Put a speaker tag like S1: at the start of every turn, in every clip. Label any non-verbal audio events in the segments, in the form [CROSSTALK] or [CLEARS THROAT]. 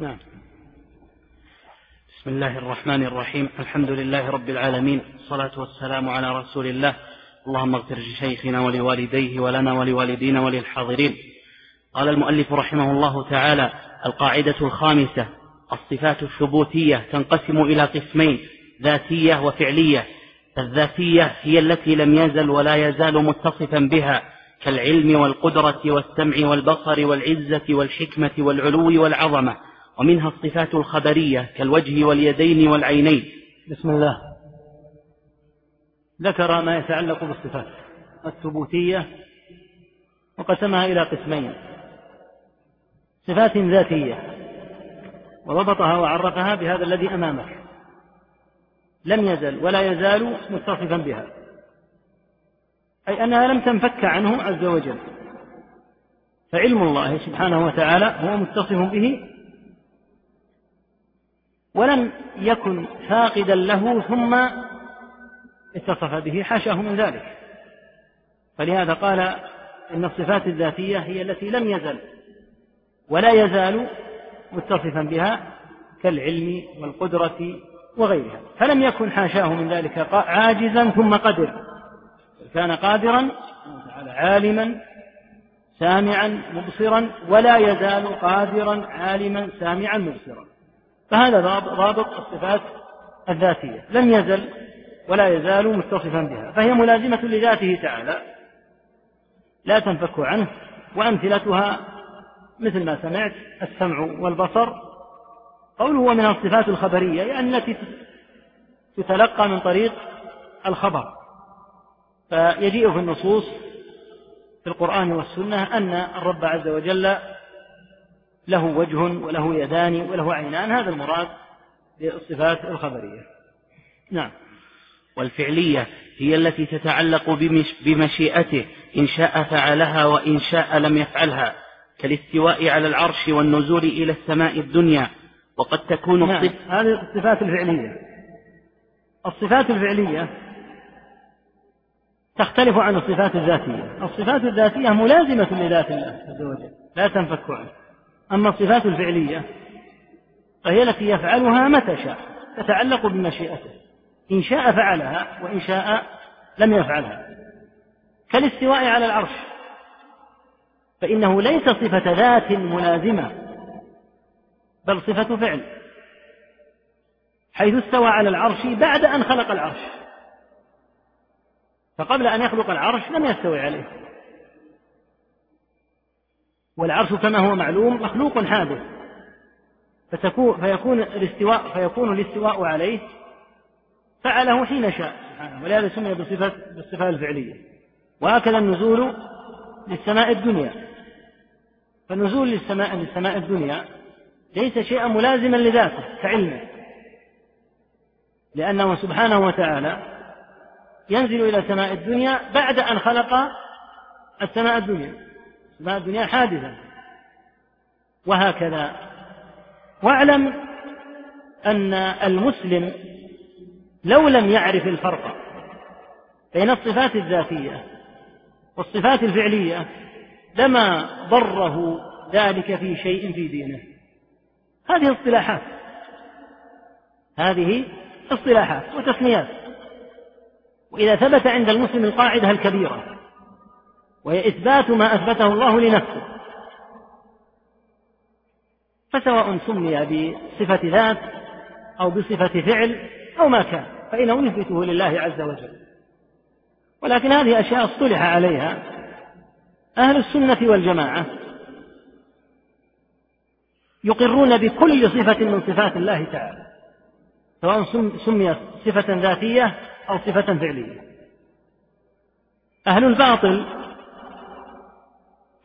S1: نعم. بسم الله الرحمن الرحيم. الحمد لله رب العالمين. الصلاة والسلام على رسول الله. اللهم اغفر لشيخنا ولوالديه ولنا ولوالدينا وللحاضرين. قال المؤلف رحمه الله تعالى القاعدة الخامسة الصفات الثبوتية تنقسم إلى قسمين ذاتية وفعلية. الذاتية هي التي لم يزل ولا يزال متصفا بها كالعلم والقدرة والسمع والبصر والعزة والحكمة والعلو والعظمة. ومنها الصفات الخبرية كالوجه واليدين والعينين.
S2: بسم الله. ذكر ما يتعلق بالصفات الثبوتية وقسمها إلى قسمين. صفات ذاتية وضبطها وعرفها بهذا الذي أمامك. لم يزل ولا يزال متصفا بها. أي أنها لم تنفك عنه عز وجل. فعلم الله سبحانه وتعالى هو متصف به ولم يكن فاقدا له ثم اتصف به حاشاه من ذلك. فلهذا قال إن الصفات الذاتية هي التي لم يزل ولا يزال متصفا بها كالعلم والقدرة وغيرها. فلم يكن حاشاه من ذلك عاجزا ثم قدر كان قادرا عالما سامعا مبصرا ولا يزال قادرا عالما سامعا مبصرا. فهذا ضابط الصفات الذاتية. لم يزل ولا يزال متصفا بها. فهي ملازمة لذاته تعالى. لا تنفك عنه. وأمثلتها مثل ما سمعت السمع والبصر. قوله هو من الصفات الخبرية يعني التي تتلقى من طريق الخبر. فيجيء في النصوص في القرآن والسنة أن الرب عز وجل له وجه وله يدان وله عينان هذا المراد بالصفات الخبرية. نعم.
S1: والفعلية هي التي تتعلق بمشيئته إن شاء فعلها وإن شاء لم يفعلها كالاستواء على العرش والنزول إلى السماء الدنيا وقد تكون
S2: نعم. هذه الصفات الفعلية. الصفات الفعلية تختلف عن الصفات الذاتية. الصفات الذاتية ملازمة لذات الله عز وجل لا تنفك عنه أما الصفات الفعلية فهي التي يفعلها متى شاء تتعلق بمشيئته. إن شاء فعلها وإن شاء لم يفعلها. كالاستواء على العرش فإنه ليس صفة ذات ملازمة بل صفة فعل. حيث استوى على العرش بعد أن خلق العرش فقبل أن يخلق العرش لم يستوي عليه. والعرش كما هو معلوم مخلوق حادث. فتكون فيكون الاستواء فيكون الاستواء عليه فعله حين شاء سبحانه. ولهذا سمي بصفة بالصفة الفعلية. وهكذا النزول للسماء الدنيا. فالنزول للسماء للسماء الدنيا ليس شيئا ملازما لذاته كعلمه. لأنه سبحانه وتعالى ينزل إلى سماء الدنيا بعد أن خلق السماء الدنيا. السماء الدنيا حادثة. وهكذا. واعلم أن المسلم لو لم يعرف الفرق بين الصفات الذاتية والصفات الفعلية لما ضره ذلك في شيء في دينه. هذه اصطلاحات. هذه اصطلاحات وتسميات. وإذا ثبت عند المسلم القاعدة الكبيرة وهي إثبات ما أثبته الله لنفسه. فسواء سمي بصفة ذات أو بصفة فعل أو ما كان فإنه يثبته لله عز وجل. ولكن هذه أشياء اصطلح عليها أهل السنة والجماعة يقرون بكل صفة من صفات الله تعالى سواء سميت صفة ذاتية أو صفة فعلية. أهل الباطل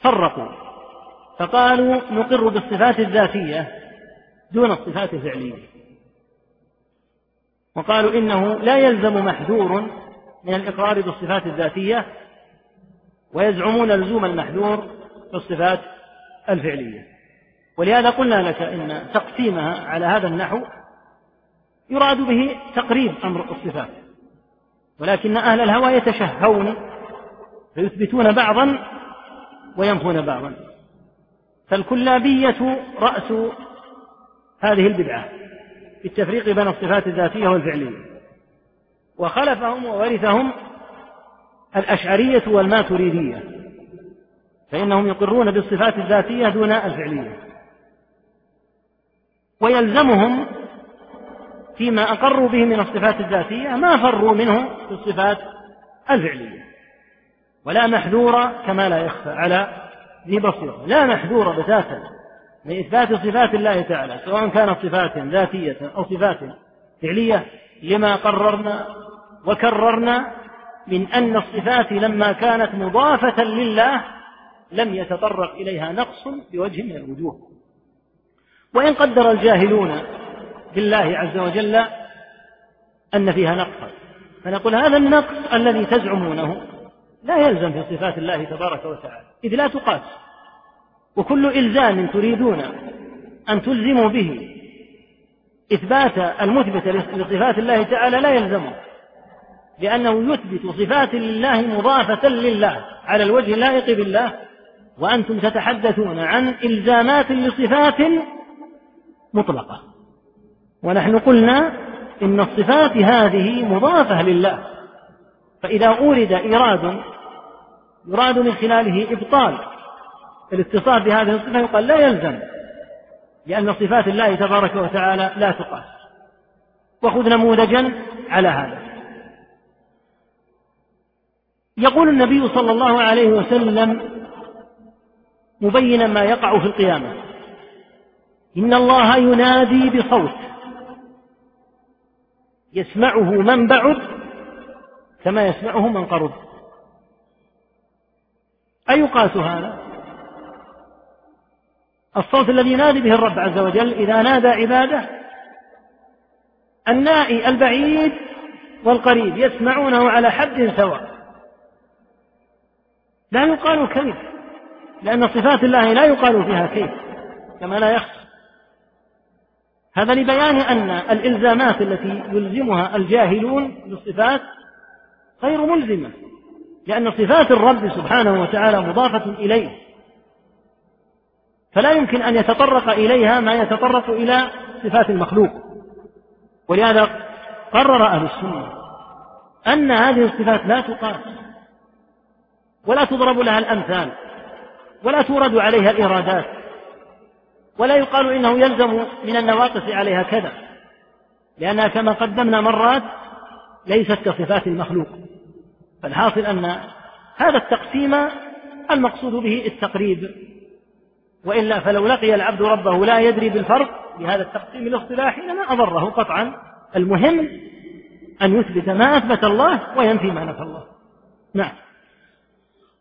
S2: فرقوا. فقالوا نقر بالصفات الذاتية دون الصفات الفعلية. وقالوا إنه لا يلزم محذور من الإقرار بالصفات الذاتية ويزعمون لزوم المحذور في الصفات الفعلية. ولهذا قلنا لك إن تقسيمها على هذا النحو يراد به تقريب أمر الصفات. ولكن أهل الهوى يتشهون فيثبتون بعضا وينفون بعضا. فالكلابية رأس هذه البدعة في التفريق بين الصفات الذاتية والفعلية. وخلفهم وورثهم الأشعرية والماتريدية فإنهم يقرون بالصفات الذاتية دون الفعلية. ويلزمهم فيما أقروا به من الصفات الذاتية ما فروا منه في الصفات الفعلية. ولا محذور كما لا يخفى على ذي بصيرة. لا محذور بتاتا لإثبات صفات الله تعالى سواء كانت صفات ذاتية أو صفات فعلية لما قررنا وكررنا من أن الصفات لما كانت مضافة لله لم يتطرق إليها نقص بوجه من الوجوه. وإن قدر الجاهلون بالله عز وجل أن فيها نقصا فنقول هذا النقص الذي تزعمونه لا يلزم في صفات الله تبارك وتعالى إذ لا تقاس. وكل إلزام تريدون أن تلزموا به. إثبات المثبت لصفات الله تعالى لا يلزمه لأنه يثبت صفات لله مضافة لله على الوجه اللائق بالله وأنتم تتحدثون عن إلزامات لصفات مطلقة. ونحن قلنا إن الصفات هذه مضافة لله فإذا أورد إيراد يراد من خلاله إبطال. الاتصاف بهذه الصفة يقال لا يلزم لأن صفات الله تبارك وتعالى لا تقاس. وخذ نموذجا على هذا. يقول النبي صلى الله عليه وسلم مبينا ما يقع في القيامة إن الله ينادي بصوت يسمعه من بعد كما يسمعه من قرب. أيقاس هذا؟ الصوت الذي ينادي به الرب عز وجل إذا نادى عباده النائي البعيد والقريب يسمعونه على حد سواء. لا يقال كيف لأن صفات الله لا يقال فيها كيف كما لا يخفى. هذا لبيان أن الإلزامات التي يلزمها الجاهلون بالصفات غير ملزمة. لأن صفات الرب سبحانه وتعالى مضافة إليه. فلا يمكن أن يتطرق إليها ما يتطرق إلى صفات المخلوق. ولهذا قرر أهل السنة أن هذه الصفات لا تقاس ولا تضرب لها الأمثال ولا تورد عليها الإرادات ولا يقال إنه يلزم من النواقص عليها كذا لأنها كما قدمنا مرات ليست كصفات المخلوق. فالحاصل أن هذا التقسيم المقصود به التقريب وإلا فلو لقي العبد ربه لا يدري بالفرق بهذا التقسيم الاصطلاحي لما أضره قطعا. المهم أن يثبت ما أثبت الله وينفي ما نفى الله. نعم.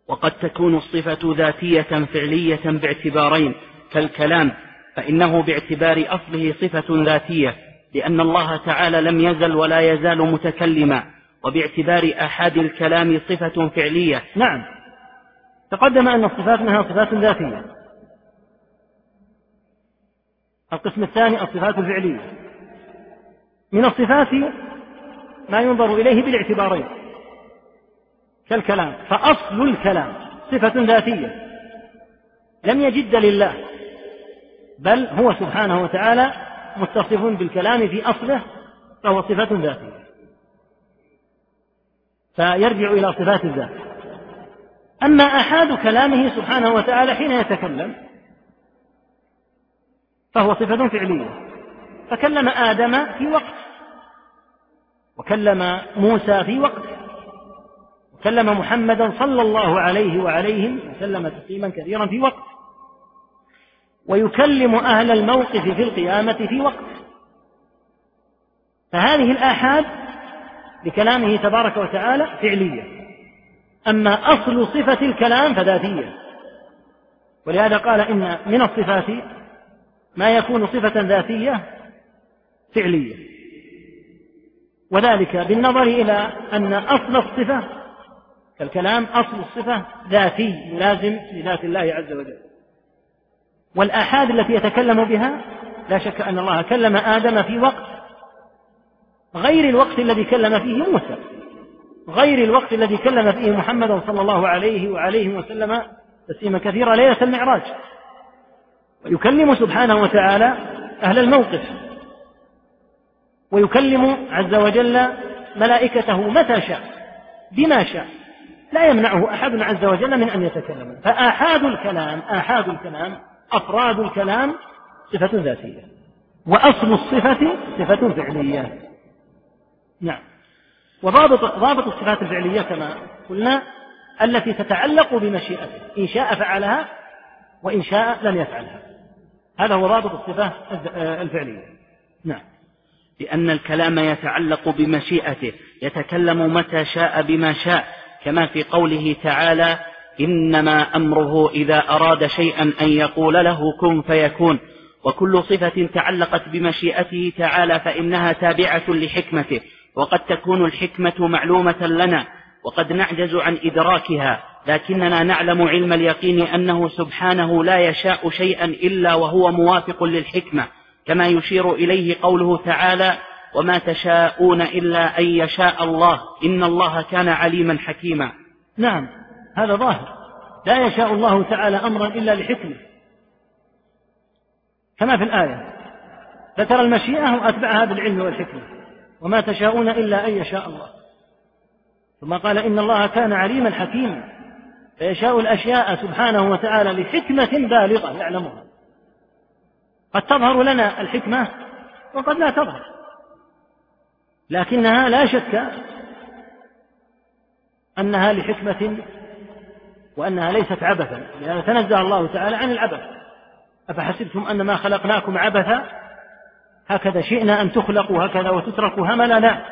S1: وقد تكون الصفة ذاتية فعلية باعتبارين. كالكلام فإنه باعتبار أصله صفة ذاتية لأن الله تعالى لم يزل ولا يزال متكلما. وباعتبار أحد الكلام صفة فعلية.
S2: نعم. تقدم أن الصفات منها صفات ذاتية. القسم الثاني الصفات الفعلية. من الصفات ما ينظر إليه بالاعتبارين. كالكلام. فأصل الكلام صفة ذاتية. لم يجد لله. بل هو سبحانه وتعالى متصف بالكلام في أصله فهو صفة ذاتية. فيرجع إلى صفات الذات أما أحاد كلامه سبحانه وتعالى حين يتكلم فهو صفة فعلية. فكلم آدم في وقت وكلم موسى في وقت وكلم محمدا صلى الله عليه وعليهم وسلم تسليما كثيرا في وقت. ويكلم أهل الموقف في القيامة في وقت. فهذه الآحاد بكلامه تبارك وتعالى فعلية أما أصل صفة الكلام فذاتية. ولهذا قال إن من الصفات ما يكون صفة ذاتية فعلية. وذلك بالنظر إلى أن أصل الصفة كالكلام أصل الصفة ذاتي يلازم لذات الله عز وجل. والآحاد التي يتكلم بها لا شك أن الله كلم آدم في وقت غير الوقت الذي كلم فيه موسى. غير الوقت الذي كلم فيه محمدا صلى الله عليه وعليه وسلم تسليما كثيرا ليلة المعراج. ويكلم سبحانه وتعالى أهل الموقف. ويكلم عز وجل ملائكته متى شاء بما شاء. لا يمنعه أحد عز وجل من أن يتكلم. فآحاد الكلام آحاد الكلام أفراد الكلام صفة ذاتية. وأصل الصفة صفة فعلية. نعم. وضابط ضابط الصفات الفعلية كما قلنا التي تتعلق بمشيئته. إن شاء فعلها وإن شاء لم يفعلها. هذا هو ضابط الصفة الفعلية. نعم.
S1: لأن الكلام يتعلق بمشيئته. يتكلم متى شاء بما شاء. كما في قوله تعالى إنما أمره إذا أراد شيئا أن يقول له كن فيكون. وكل صفة تعلقت بمشيئته تعالى فإنها تابعة لحكمته. وقد تكون الحكمة معلومة لنا وقد نعجز عن إدراكها لكننا نعلم علم اليقين أنه سبحانه لا يشاء شيئا إلا وهو موافق للحكمة كما يشير إليه قوله تعالى وما تشاءون إلا أن يشاء الله إن الله كان عليما حكيما.
S2: نعم هذا ظاهر. لا يشاء الله تعالى أمرا إلا لحكمة. كما في الآية ذكر المشيئة وأتبعها بالعلم والحكمة. وما تشاءون إلا أن يشاء الله. ثم قال إن الله كان عليما حكيما. فيشاء الأشياء سبحانه وتعالى لحكمة بالغة يعلمها. قد تظهر لنا الحكمة وقد لا تظهر. لكنها لا شك أنها لحكمة وأنها ليست عبثا. لأن تنزه الله تعالى عن العبث. أفحسبتم أنما خلقناكم عبثا؟ هكذا شئنا أن تخلقوا هكذا وتتركوا هملا لا.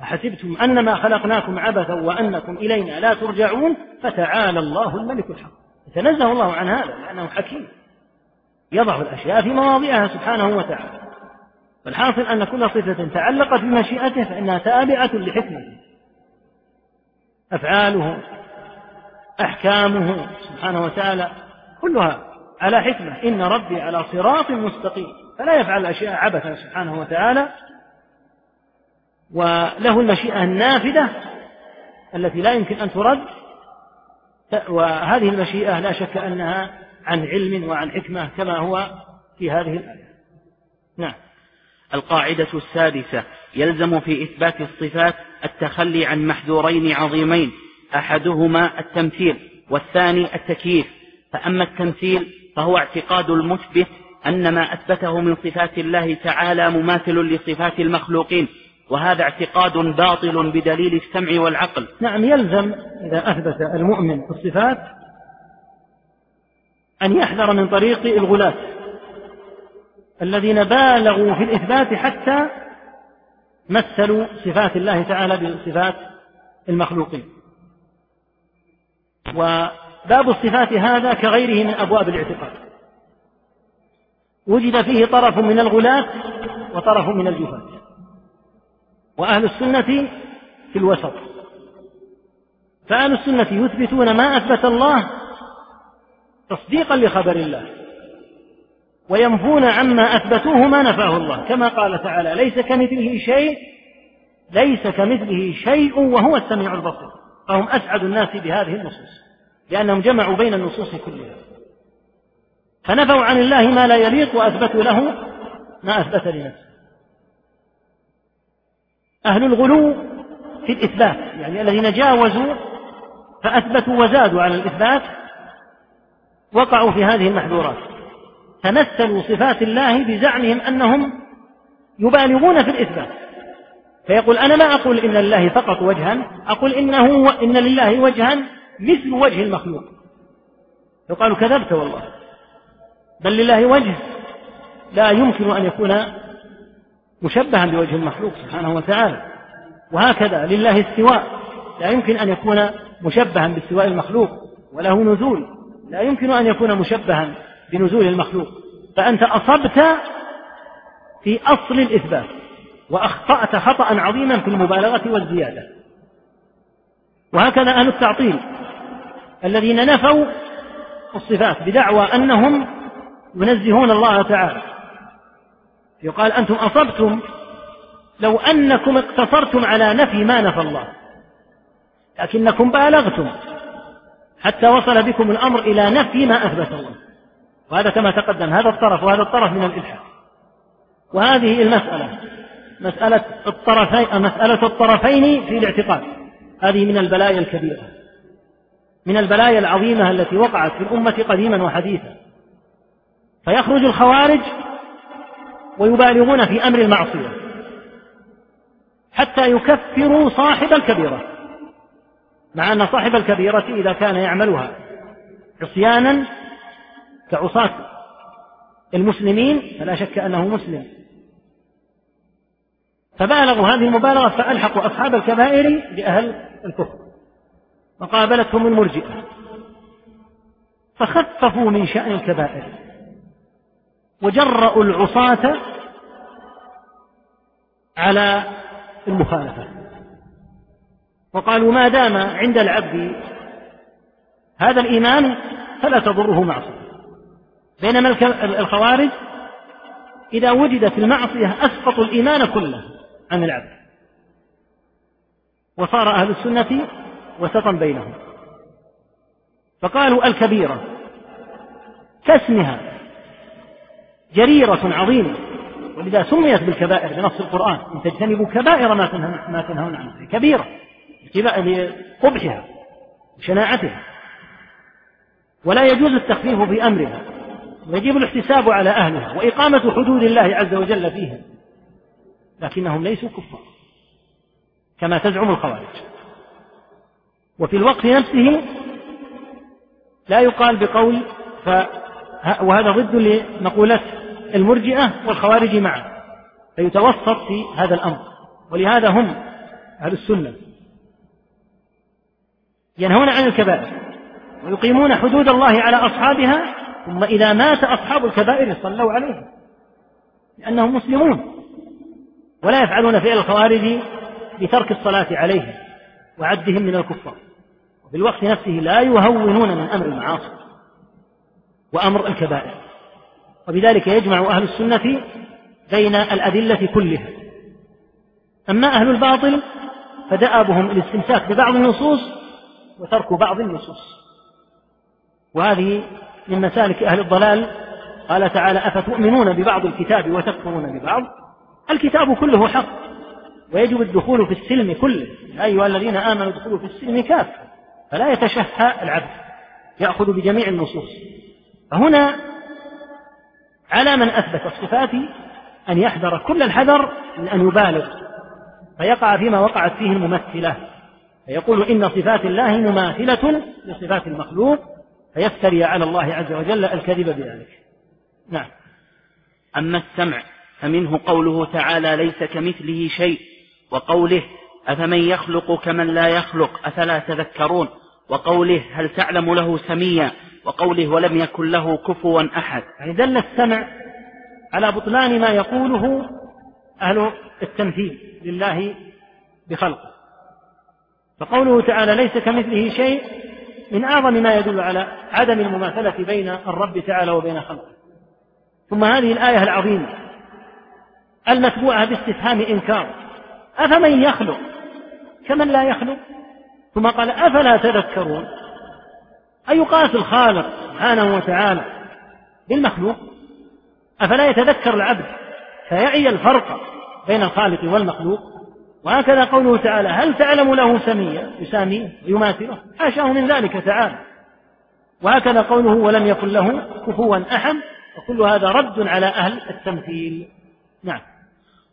S2: أفحسبتم أنما خلقناكم عبثا وأنكم إلينا لا ترجعون؟ فتعالى الله الملك الحق. تنزه الله عن هذا لأنه حكيم. يضع الأشياء في مواضعها سبحانه وتعالى. فالحاصل أن كل صفة تعلقت بمشيئته فإنها تابعة لحكمته أفعاله أحكامه سبحانه وتعالى كلها على حكمة. إن ربي على صراط مستقيم. فلا يفعل الأشياء عبثا سبحانه وتعالى وله المشيئة النافذة التي لا يمكن أن ترد وهذه المشيئة لا شك أنها عن علم وعن حكمة كما هو في هذه الآية. نعم.
S1: القاعدة السادسة يلزم في إثبات الصفات التخلي عن محذورين عظيمين أحدهما التمثيل والثاني التكييف فأما التمثيل فهو اعتقاد المثبت أن ما أثبته من صفات الله تعالى مماثل لصفات المخلوقين وهذا اعتقاد باطل بدليل السمع والعقل.
S2: نعم يلزم إذا أثبت المؤمن الصفات أن يحذر من طريق الغلاة الذين بالغوا في الإثبات حتى مثلوا صفات الله تعالى بصفات المخلوقين. وباب الصفات هذا كغيره من أبواب الاعتقاد. وجد فيه طرف من الغلاة وطرف من الجفاة وأهل السنة في الوسط. فأهل السنة يثبتون ما أثبت الله تصديقا لخبر الله. وينفون عما أثبتوه ما نفاه الله. كما قال تعالى ليس كمثله شيء ليس كمثله شيء وهو السميع البصير. فهم أسعد الناس بهذه النصوص لأنهم جمعوا بين النصوص كلها. فنفوا عن الله ما لا يليق وأثبتوا له ما أثبت لنفسه. أهل الغلو في الإثبات يعني الذين جاوزوا فأثبتوا وزادوا على الإثبات وقعوا في هذه المحذورات. تمثلوا صفات الله بزعمهم أنهم يبالغون في الإثبات. فيقول أنا ما أقول إن لله فقط وجها أقول إنه إن لله وجها مثل وجه المخلوق. يقال كذبت والله. بل لله وجه لا يمكن أن يكون مشبها بوجه المخلوق سبحانه وتعالى. وهكذا لله استواء. لا يمكن أن يكون مشبها باستواء المخلوق وله نزول. لا يمكن أن يكون مشبها بنزول المخلوق. فأنت أصبت في أصل الإثبات وأخطأت خطأ عظيما في المبالغة والزيادة. وهكذا أهل التعطيل الذين نفوا الصفات بدعوى أنهم ينزهون الله تعالى. يقال أنتم أصبتم لو أنكم اقتصرتم على نفي ما نفى الله. لكنكم بالغتم حتى وصل بكم الأمر إلى نفي ما أثبت الله. وهذا كما تقدم هذا الطرف وهذا الطرف من الإلحاد. وهذه المسألة مسألة الطرفين مسألة الطرفين في الاعتقاد. هذه من البلايا الكبيرة. من البلايا العظيمة التي وقعت في الأمة قديما وحديثا. فيخرج الخوارج ويبالغون في أمر المعصية حتى يكفروا صاحب الكبيرة مع أن صاحب الكبيرة إذا كان يعملها عصيانا كعصاة المسلمين فلا شك أنه مسلم. فبالغوا هذه المبالغة فألحقوا أصحاب الكبائر بأهل الكفر وقابلتهم المرجئة فخففوا من شأن الكبائر. وجرأوا العصاة على المخالفة. وقالوا ما دام عند العبد هذا الإيمان فلا تضره معصية. بينما الخوارج إذا وجدت المعصية أسقطوا الإيمان كله عن العبد. وصار أهل السنة وسطا بينهم. فقالوا الكبيرة كاسمها. جريرة عظيمة. ولذا سميت بالكبائر بنص القرآن. إن تجتنبوا كبائر ما تنهون ما تنهون عنه. كبيرة. لقبحها وشناعتها ولا يجوز التخفيف في أمرها. ويجب الاحتساب على أهلها وإقامة حدود الله عز وجل فيها. لكنهم ليسوا كفار. كما تزعم الخوارج. وفي الوقت نفسه لا يقال بقول ف وهذا ضد لمقولة المرجئة والخوارج معا فيتوسط في هذا الأمر. ولهذا هم أهل السنة. ينهون عن الكبائر. ويقيمون حدود الله على أصحابها ثم إذا مات أصحاب الكبائر صلوا عليهم. لأنهم مسلمون. ولا يفعلون فعل الخوارج بترك الصلاة عليهم وعدهم من الكفار. وفي الوقت نفسه لا يهونون من أمر المعاصي. وأمر الكبائر. وبذلك يجمع أهل السنة بين الأدلة كلها. أما أهل الباطل فدأبهم الاستمساك ببعض النصوص وترك بعض النصوص. وهذه من مسالك أهل الضلال. قال تعالى أفتؤمنون ببعض الكتاب وتكفرون ببعض؟ الكتاب كله حق. ويجب الدخول في السلم كله. يا أيها الذين آمنوا ادخلوا في السلم كافة. فلا يتشهى العبد. يأخذ بجميع النصوص. فهنا على من أثبت الصفات أن يحذر كل الحذر من أن يبالغ فيقع فيما وقعت فيه الممثلة فيقول إن صفات الله مماثلة لصفات المخلوق فيفتري على الله عز وجل الكذب بذلك. نعم.
S1: أما السمع فمنه قوله تعالى ليس كمثله شيء وقوله أفمن يخلق كمن لا يخلق أفلا تذكرون؟ وقوله هل تعلم له سميا؟ وقوله ولم يكن له كفوا أحد.
S2: يعني دل السمع على بطلان ما يقوله أهل التمثيل لله بخلقه. فقوله تعالى ليس كمثله شيء من أعظم ما يدل على عدم المماثلة بين الرب تعالى وبين خلقه. ثم هذه الآية العظيمة المتبوعة باستفهام إنكار. أفمن يخلق؟ كمن لا يخلق؟ ثم قال أفلا تذكرون؟ أيقاس الخالق سبحانه وتعالى بالمخلوق؟ أفلا يتذكر العبد فيعي الفرق بين الخالق والمخلوق؟ وهكذا قوله تعالى هل تعلم له سميا؟ يساميه ويماثله. حاشاه من ذلك تعالى. وهكذا قوله ولم يكن له كفوا أحد وكل هذا رد على أهل التمثيل. نعم.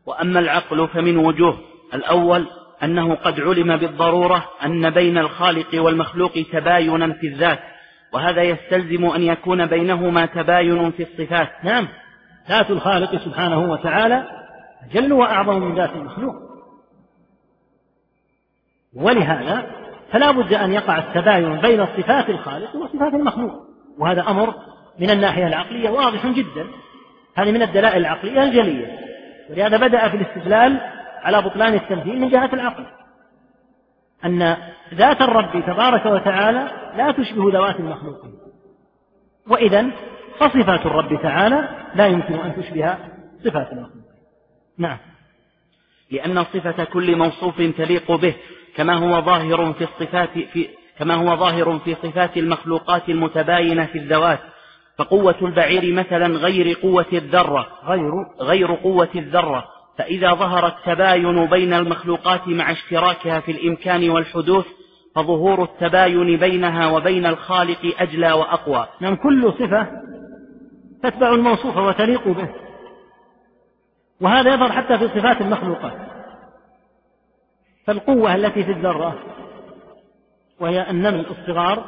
S1: وأما العقل فمن وجوه. الأول أنه قد علم بالضرورة أن بين الخالق والمخلوق تباينا في الذات وهذا يستلزم أن يكون بينهما تباين في الصفات.
S2: نعم. ذات الخالق سبحانه وتعالى أجل وأعظم من ذات المخلوق. ولهذا فلا بد أن يقع التباين بين صفات الخالق وصفات المخلوق وهذا أمر من الناحية العقلية واضح جدا. هذه من الدلائل العقلية الجلية. ولهذا بدأ في الاستدلال على بطلان التمثيل من جهة العقل. أن ذات الرب تبارك وتعالى لا تشبه ذوات المخلوقين وإذا فصفات الرب تعالى لا يمكن أن تشبه صفات المخلوقين نعم.
S1: لأن صفة كل موصوف تليق به كما هو ظاهر في الصفات في كما هو ظاهر في صفات المخلوقات المتباينة في الذوات. فقوة البعير مثلا غير قوة الذرة.
S2: غير.
S1: غير قوة الذرة. فإذا ظهر التباين بين المخلوقات مع اشتراكها في الإمكان والحدوث فظهور التباين بينها وبين الخالق أجلى وأقوى.
S2: نعم كل صفة تتبع الموصوف وتليق به. وهذا يظهر حتى في صفات المخلوقات. فالقوة التي في الذرة وهي النمل الصغار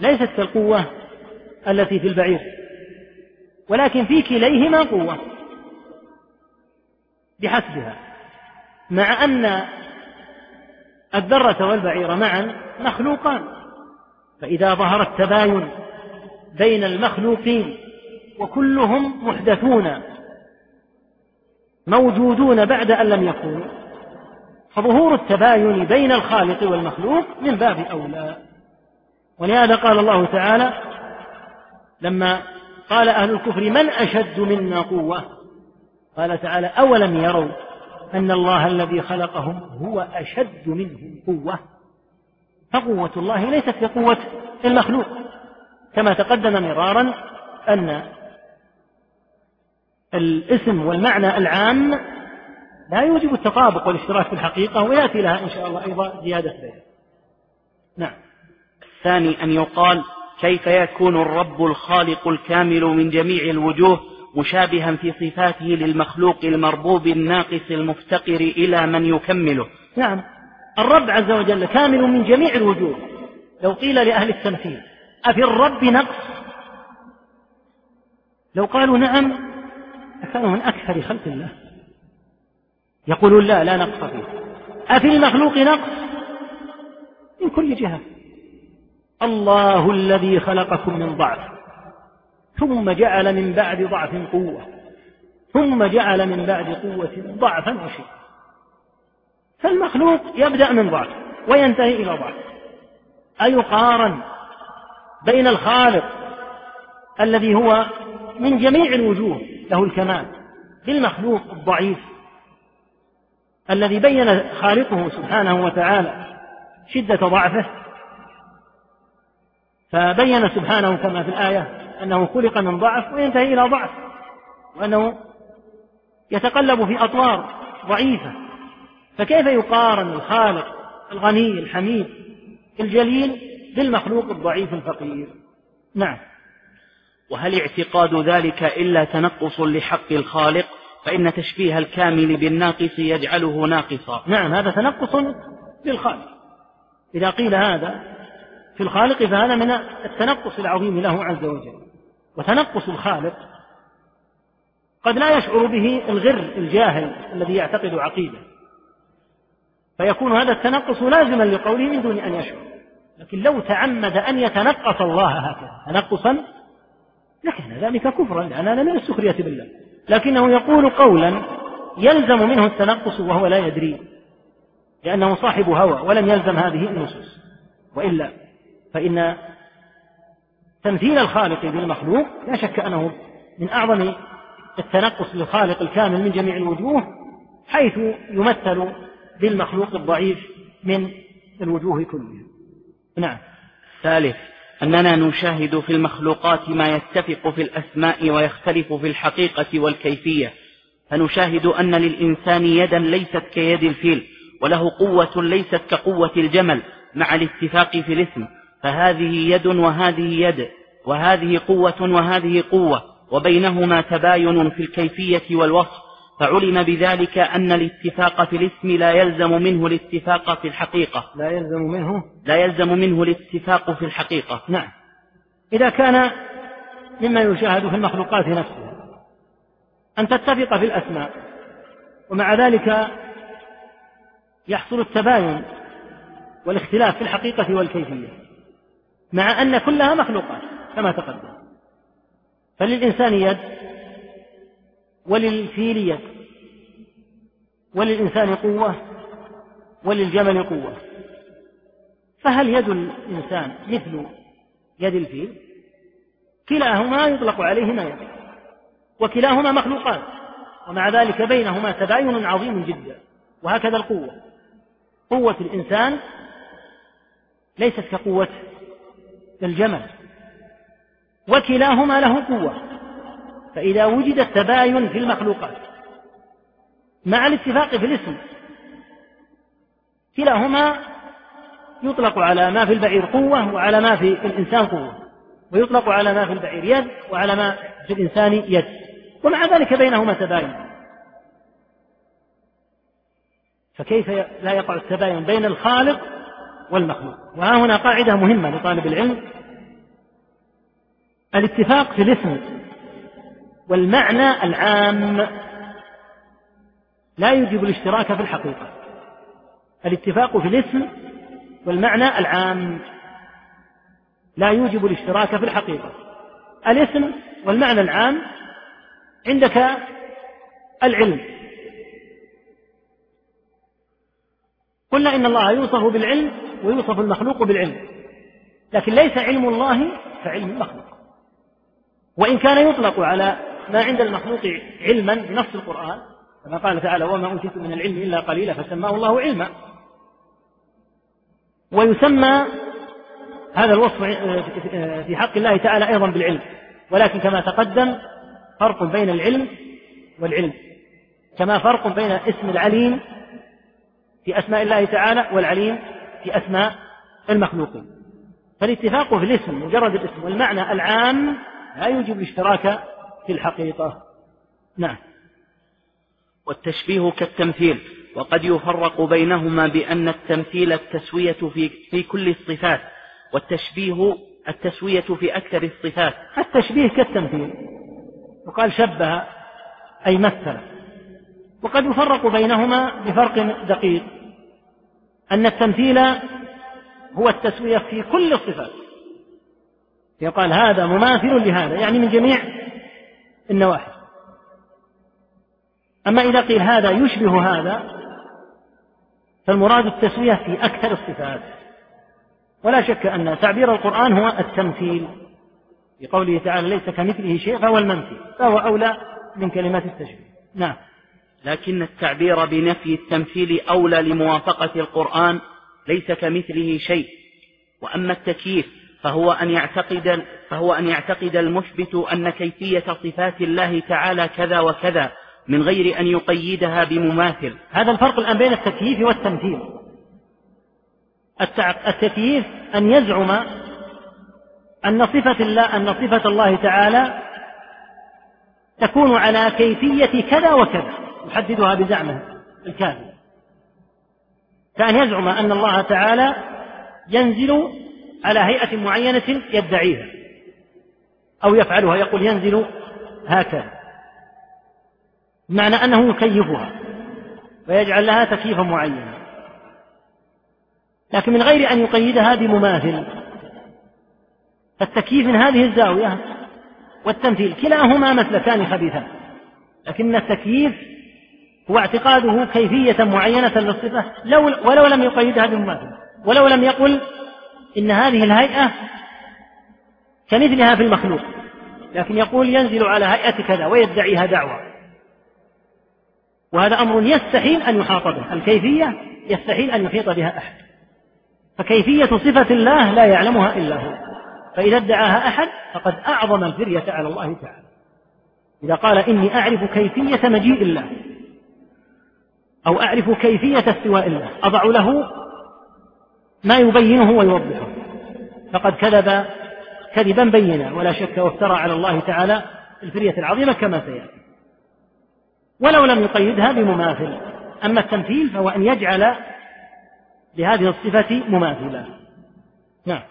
S2: ليست كالقوة التي في البعير ولكن في كليهما قوة. بحسبها. مع أن الذرة والبعير معا مخلوقان. فإذا ظهر التباين بين المخلوقين وكلهم محدثون موجودون بعد أن لم يكونوا فظهور التباين بين الخالق والمخلوق من باب أولى. ولهذا قال الله تعالى لما قال أهل الكفر من أشد منا قوة؟ قال تعالى أولم يروا أن الله الذي خلقهم هو أشد منهم قوة؟ فقوة الله ليست كقوة المخلوق. كما تقدم مرارا أن الاسم والمعنى العام لا يوجب التطابق والاشتراك في الحقيقة ويأتي لها إن شاء الله أيضا زيادة بيان. نعم.
S1: الثاني أن يقال كيف يكون الرب الخالق الكامل من جميع الوجوه مشابها في صفاته للمخلوق المربوب الناقص المفتقر إلى من يكمله.
S2: نعم. الرب عز وجل كامل من جميع الوجوه. لو قيل لأهل التمثيل أفي الرب نقص؟ لو قالوا نعم لكانوا من أكثر خلق الله. يقولون لا لا نقص فيه. أفي المخلوق نقص؟ من كل جهة. الله الذي خلقكم من ضعف. ثم جعل من بعد ضعف قوة. ثم جعل من بعد قوة ضعفا وشيء. فالمخلوق يبدأ من ضعف وينتهي إلى ضعف. أيقارن بين الخالق الذي هو من جميع الوجوه له الكمال بالمخلوق الضعيف الذي بين خالقه سبحانه وتعالى شدة ضعفه. فبين سبحانه كما في الآية أنه خلق من ضعف وينتهي إلى ضعف وأنه يتقلب في أطوار ضعيفة. فكيف يقارن الخالق الغني الحميد الجليل بالمخلوق الضعيف الفقير؟ نعم.
S1: وهل اعتقاد ذلك إلا تنقص لحق الخالق؟ فإن تشبيه الكامل بالناقص يجعله ناقصا.
S2: نعم هذا تنقص للخالق. إذا قيل هذا في الخالق فهذا من التنقص العظيم له عز وجل. وتنقص الخالق قد لا يشعر به الغر الجاهل الذي يعتقد عقيدة. فيكون هذا التنقص لازما لقوله من دون أن يشعر. لكن لو تعمد أن يتنقص الله هكذا تنقصا لكان ذلك كفرا لأن هذا من السخرية بالله. لكنه يقول قولا يلزم منه التنقص وهو لا يدري لأنه صاحب هوى ولم يلزم هذه النصوص. وإلا فإن تمثيل الخالق بالمخلوق لا شك أنه من أعظم التنقص للخالق الكامل من جميع الوجوه حيث يمثل بالمخلوق الضعيف من الوجوه كلها. نعم.
S1: ثالث أننا نشاهد في المخلوقات ما يتفق في الأسماء ويختلف في الحقيقة والكيفية. فنشاهد أن للإنسان يدا ليست كيد الفيل وله قوة ليست كقوة الجمل مع الاتفاق في الاسم. فهذه يد وهذه يد. وهذه قوة وهذه قوة وبينهما تباين في الكيفية والوصف فعلم بذلك أن الاتفاق في الاسم لا يلزم منه الاتفاق في الحقيقة.
S2: لا يلزم منه؟
S1: لا يلزم منه الاتفاق في الحقيقة.
S2: نعم. إذا كان مما يشاهد في المخلوقات نفسها أن تتفق في الأسماء ومع ذلك يحصل التباين والاختلاف في الحقيقة والكيفية مع أن كلها مخلوقات. كما تقدم. فللإنسان يد وللفيل يد وللإنسان قوة وللجمل قوة. فهل يد الإنسان مثل يد الفيل؟ كلاهما يطلق عليهما يد وكلاهما مخلوقات ومع ذلك بينهما تباين عظيم جدا وهكذا القوة. قوة الإنسان ليست كقوة الجمل. وكلاهما له قوة. فإذا وجد التباين في المخلوقات مع الاتفاق في الاسم كلاهما يطلق على ما في البعير قوة وعلى ما في الإنسان قوة ويطلق على ما في البعير يد وعلى ما في الإنسان يد. ومع ذلك بينهما تباين. فكيف لا يقع التباين بين الخالق والمخلوق؟ وها هنا قاعدة مهمة لطالب العلم. الاتفاق في الاسم والمعنى العام. لا يوجب الاشتراك في الحقيقة. الاتفاق في الاسم والمعنى العام. لا يوجب الاشتراك في الحقيقة. الاسم والمعنى العام عندك العلم. قلنا إن الله يوصف بالعلم ويوصف المخلوق بالعلم. لكن ليس علم الله كعلم المخلوق. وإن كان يطلق على ما عند المخلوق علما بنص القرآن كما قال تعالى وما أوتيتم من العلم إلا قليلا فسماه الله علما. ويسمى هذا الوصف في حق الله تعالى أيضا بالعلم ولكن كما تقدم فرق بين العلم والعلم كما فرق بين اسم العليم في أسماء الله تعالى والعليم في أسماء المخلوقين. فالاتفاق في الاسم مجرد الاسم والمعنى العام لا يوجب الاشتراك في الحقيقة. نعم.
S1: والتشبيه كالتمثيل وقد يفرق بينهما بأن التمثيل التسوية في, في كل الصفات والتشبيه التسوية في أكثر الصفات.
S2: التشبيه كالتمثيل. وقال شبه أي مثل. وقد يفرق بينهما بفرق دقيق. أن التمثيل هو التسوية في كل الصفات. يقال هذا مماثل لهذا يعني من جميع النواحي. أما إذا قيل هذا يشبه هذا فالمراد التسوية في أكثر الصفات. ولا شك أن تعبير القرآن هو التمثيل. في قوله تعالى ليس كمثله شيء فهو الممثل فهو أولى من كلمات التشبيه. نعم.
S1: لكن التعبير بنفي التمثيل أولى لموافقة القرآن ليس كمثله شيء. وأما التكييف فهو أن يعتقد فهو أن يعتقد المثبت أن كيفية صفات الله تعالى كذا وكذا من غير أن يقيدها بمماثل.
S2: هذا الفرق الآن بين التكييف والتمثيل التكييف أن يزعم أن صفة الله أن صفة الله تعالى تكون على كيفية كذا وكذا يحددها بزعمه الكاذب. كأن يزعم أن الله تعالى ينزل على هيئة معينة يدعيها أو يفعلها يقول ينزل هكذا بمعنى أنه يكيفها ويجعل لها تكييفا معينا. لكن من غير أن يقيدها بمماثل فالتكييف من هذه الزاوية والتمثيل كلاهما مسلكان خبيثان لكن التكييف هو اعتقاده كيفية معينة للصفة لو ولو لم يقيدها بمماثل ولو لم يقل إن هذه الهيئة كمثلها في المخلوق لكن يقول ينزل على هيئة كذا ويدعيها دعوة. وهذا أمر يستحيل أن يحاط به الكيفية يستحيل أن يحيط بها أحد. فكيفية صفة الله لا يعلمها إلا هو. فإذا ادعاها أحد فقد أعظم الفرية على الله تعالى. إذا قال إني أعرف كيفية مجيء الله أو أعرف كيفية استواء الله أضع له ما يبينه ويوضحه. فقد كذب كذبا بينا ولا شك وافترى على الله تعالى الفرية العظيمة كما سيأتي. ولو لم يقيدها بمماثل. أما التمثيل فهو أن يجعل لهذه الصفة مماثلا. نعم.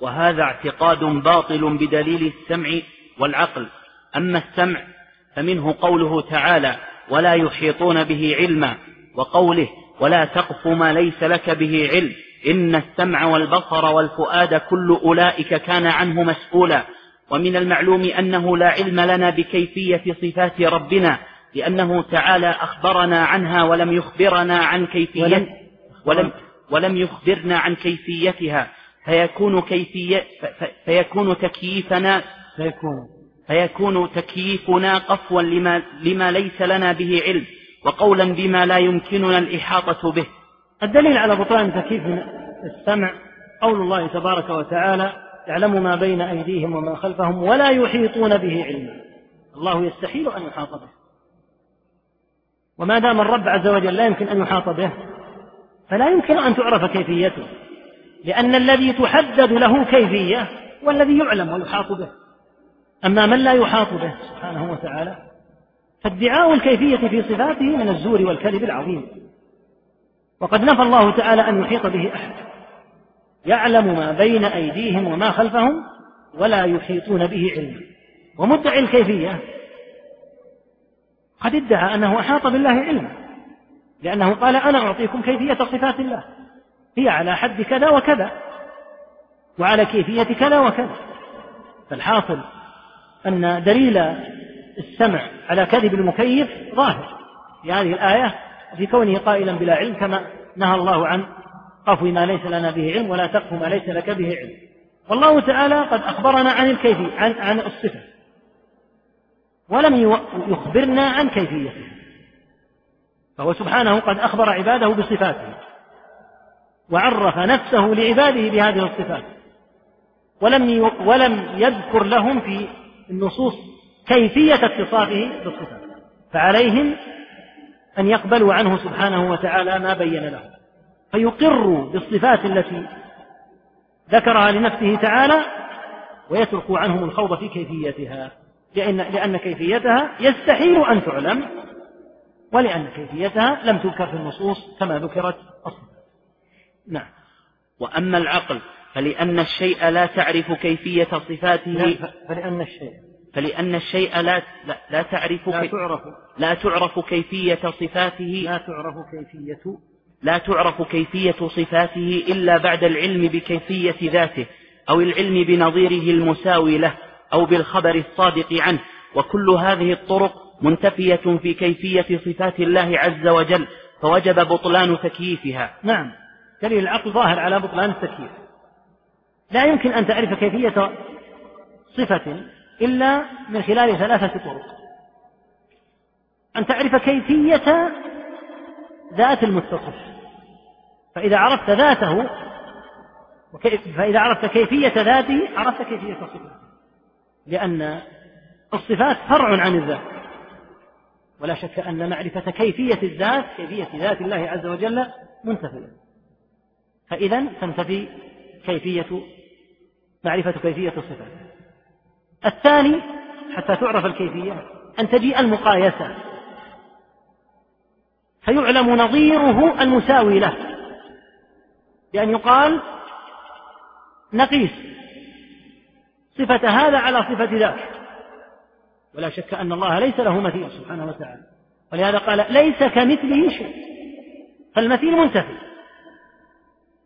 S1: وهذا اعتقاد باطل بدليل السمع والعقل. أما السمع فمنه قوله تعالى ولا يحيطون به علما وقوله ولا تقف ما ليس لك به علم إن السمع والبصر والفؤاد كل أولئك كان عنه مسؤولا. ومن المعلوم أنه لا علم لنا بكيفية صفات ربنا لأنه تعالى أخبرنا عنها ولم يخبرنا عن كيفية ولم, ولم يخبرنا عن كيفيتها. فيكون كيفية فيكون تكييفنا
S2: فيكون.
S1: فيكون تكييفنا قفوا لما, لما ليس لنا به علم وقولا بما لا يمكننا الإحاطة به.
S2: الدليل على بطلان تكييف السمع قول الله تبارك وتعالى يعلم ما بين أيديهم وما خلفهم ولا يحيطون به علما. الله يستحيل أن يحاط به. وما دام الرب عز وجل لا يمكن أن يحاط به فلا يمكن أن تعرف كيفيته لأن الذي تحدد له كيفية هو الذي يعلم ويحاط به. أما من لا يحاط به سبحانه وتعالى فادعاء الكيفية في صفاته من الزور والكذب العظيم. وقد نفى الله تعالى أن يحيط به أحد. يعلم ما بين أيديهم وما خلفهم ولا يحيطون به علما. ومدعي الكيفية. قد ادعى أنه أحاط بالله علما. لأنه قال أنا أعطيكم كيفية صفات الله. هي على حد كذا وكذا. وعلى كيفية كذا وكذا. فالحاصل أن دليل السمع على كذب المكيف ظاهر. في هذه الآية في كونه قائلا بلا علم كما نهى الله عن قفو ما ليس لنا به علم ولا تقف ما ليس لك به علم. والله تعالى قد أخبرنا عن الكيفية عن عن الصفة. ولم يخبرنا عن كيفيته. فهو سبحانه قد أخبر عباده بصفاته. وعرف نفسه لعباده بهذه الصفات. ولم ولم يذكر لهم في النصوص كيفية اتصافه بالصفات. فعليهم أن يقبلوا عنه سبحانه وتعالى ما بين لهم. فيقروا بالصفات التي ذكرها لنفسه تعالى ويتركوا عنهم الخوض في كيفيتها. لأن, لأن كيفيتها يستحيل أن تعلم ولأن كيفيتها لم تذكر في النصوص كما ذكرت أصلا. نعم.
S1: وأما العقل فلأن الشيء لا تعرف كيفية صفاته.
S2: فلأن الشيء
S1: فلأن الشيء لا لا, لا تعرف
S2: لا تعرف.
S1: لا تعرف كيفية صفاته
S2: لا تعرف كيفية
S1: لا تعرف كيفية صفاته إلا بعد العلم بكيفية ذاته أو العلم بنظيره المساوي له أو بالخبر الصادق عنه. وكل هذه الطرق منتفية في كيفية صفات الله عز وجل فوجب بطلان تكييفها.
S2: نعم. دليل العقل ظاهر على بطلان التكييف. لا يمكن أن تعرف كيفية صفة إلا من خلال ثلاثة طرق. أن تعرف كيفية ذات المتصف. فإذا عرفت ذاته فإذا عرفت كيفية ذاته عرفت كيفية صفته لأن الصفات فرع عن الذات. ولا شك أن معرفة كيفية الذات كيفية ذات الله عز وجل منتفية. فإذا تنتفي كيفية معرفة كيفية الصفات الثاني حتى تعرف الكيفية أن تجيء المقايسة. فيعلم نظيره المساوي له. بأن يقال نقيس صفة هذا على صفة ذاك. ولا شك أن الله ليس له مثيل سبحانه وتعالى. ولهذا قال ليس كمثله شيء. فالمثيل منتفي.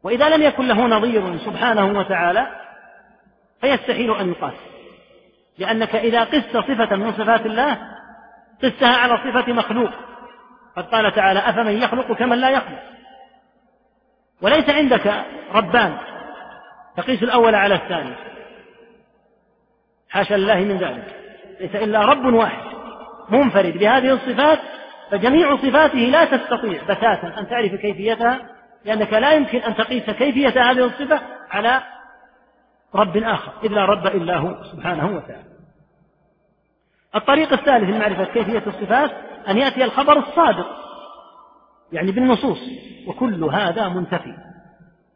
S2: وإذا لم يكن له نظير سبحانه وتعالى فيستحيل أن يقاس. لأنك إذا قست صفة من صفات الله قستها على صفة مخلوق. قد قال تعالى أفمن يخلق كمن لا يخلق؟ وليس عندك ربان. تقيس الأول على الثاني. حاشا لله من ذلك. ليس إلا رب واحد منفرد بهذه الصفات فجميع صفاته لا تستطيع بتاتا أن تعرف كيفيتها لأنك لا يمكن أن تقيس كيفية هذه الصفة على رب آخر إذ لا رب إلا هو سبحانه وتعالى. الطريق الثالث لمعرفة كيفية الصفات أن يأتي الخبر الصادق يعني بالنصوص وكل هذا منتفي.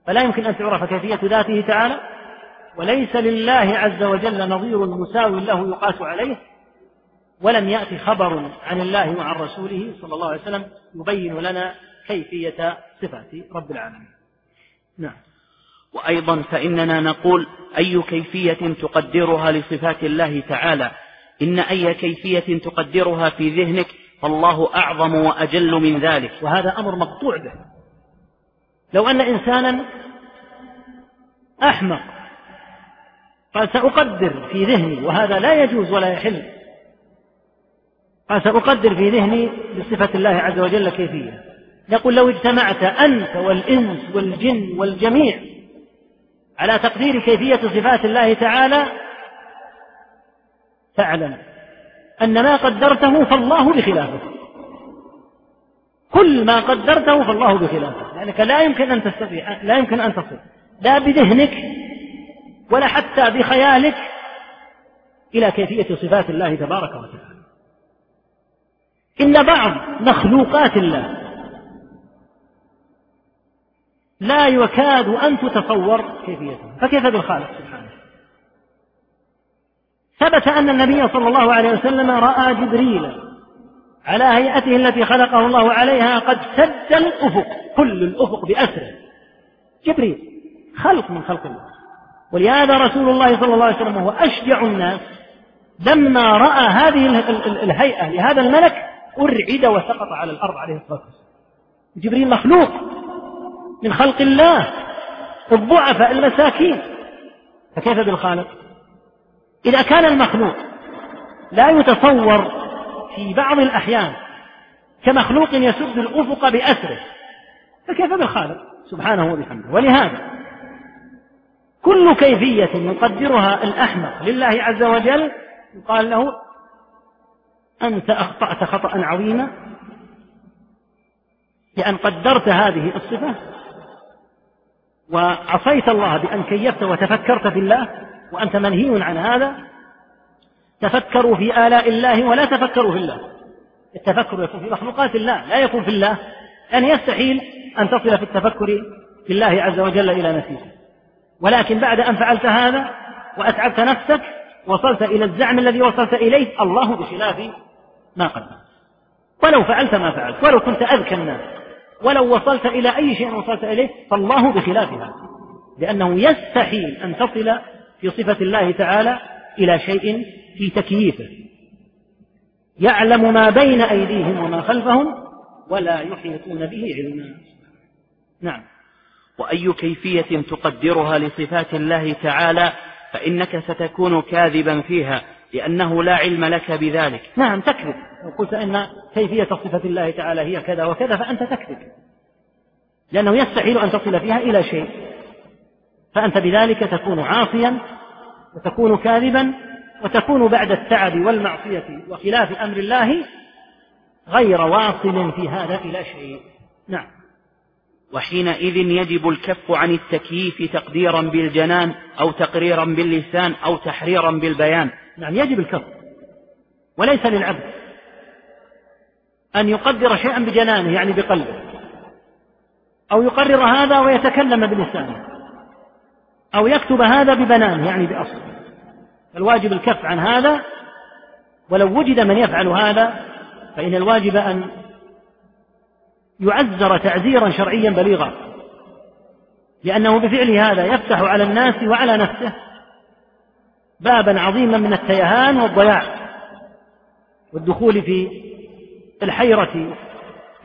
S2: فلا يمكن أن تعرف كيفية ذاته تعالى وليس لله عز وجل نظير مساوي له يقاس عليه ولم يأتي خبر عن الله وعن رسوله صلى الله عليه وسلم يبين لنا كيفية صفات رب العالمين. نعم.
S1: وأيضا فإننا نقول أي كيفية تقدرها لصفات الله تعالى؟ إن أي كيفية تقدرها في ذهنك فالله أعظم وأجل من ذلك.
S2: وهذا أمر مقطوع به. لو أن إنسانا أحمق قال سأقدر في ذهني وهذا لا يجوز ولا يحل. قال سأقدر في ذهني بصفة الله عز وجل كيفية. يقول لو اجتمعت أنت والإنس والجن والجميع على تقدير كيفية صفات الله تعالى فاعلم أن ما قدرته فالله بخلافه. كل ما قدرته فالله بخلافه. لأنك لا يمكن أن تستطيع لا يمكن أن تصل. لا بذهنك ولا حتى بخيالك إلى كيفية صفات الله تبارك وتعالى. إن بعض مخلوقات الله لا يكاد أن تتصور كيفيتها فكيف بالخالق؟ سبحانه ثبت أن النبي صلى الله عليه وسلم رأى جبريل على هيئته التي خلقه الله عليها قد سد الأفق كل الأفق بأسره. جبريل خلق من خلق الله. ولهذا رسول الله صلى الله عليه وسلم وهو أشجع الناس لما رأى هذه الهيئة لهذا الملك أرعد وسقط على الأرض عليه الصلاة والسلام. جبريل مخلوق. من خلق الله. الضعفاء المساكين. فكيف بالخالق؟ إذا كان المخلوق لا يتصور في بعض الأحيان كمخلوق يسد الأفق بأسره فكيف بالخالق؟ سبحانه وبحمده. ولهذا كل كيفية يقدرها الأحمق لله عز وجل يقال له أنت أخطأت خطأ عظيما لأن قدرت هذه الصفة وعصيت الله بأن كيفت وتفكرت في الله وأنت منهي عن هذا. تفكروا في آلاء الله ولا تفكروا في الله. التفكر يكون في مخلوقات الله لا يكون في الله. يعني يستحيل أن تصل في التفكر في الله عز وجل إلى نتيجة ولكن بعد أن فعلت هذا وأتعبت نفسك وصلت إلى الزعم الذي وصلت إليه الله بخلاف ما قدمت. ولو فعلت ما فعلت ولو كنت أذكى الناس. ولو وصلت إلى أي شيء وصلت إليه فالله بخلاف هذا. لأنه يستحيل أن تصل في صفة الله تعالى إلى شيء في تكييفه. يعلم ما بين أيديهم وما خلفهم ولا يحيطون به علما. نعم.
S1: وأي كيفية تقدرها لصفات الله تعالى فإنك ستكون كاذبا فيها لأنه لا علم لك بذلك.
S2: نعم تكذب. لو قلت أن كيفية صفة الله تعالى هي كذا وكذا فأنت تكذب. لأنه يستحيل أن تصل فيها إلى شيء. فأنت بذلك تكون عاصيا وتكون كاذبا وتكون بعد التعب والمعصية وخلاف أمر الله غير واصل في هذا إلى شيء. نعم.
S1: وحينئذ يجب الكف عن التكييف تقديرا بالجنان أو تقريرا باللسان أو تحريرا بالبيان.
S2: نعم يجب الكف. وليس للعبد. أن يقدر شيئا بجنانه يعني بقلبه. أو يقرر هذا ويتكلم بلسانه. أو يكتب هذا ببنانه يعني بأصله. الواجب الكف عن هذا ولو وجد من يفعل هذا فإن الواجب أن يعزر تعزيرا شرعيا بليغا. لأنه بفعل هذا يفتح على الناس وعلى نفسه بابا عظيما من التيهان والضياع والدخول في الحيرة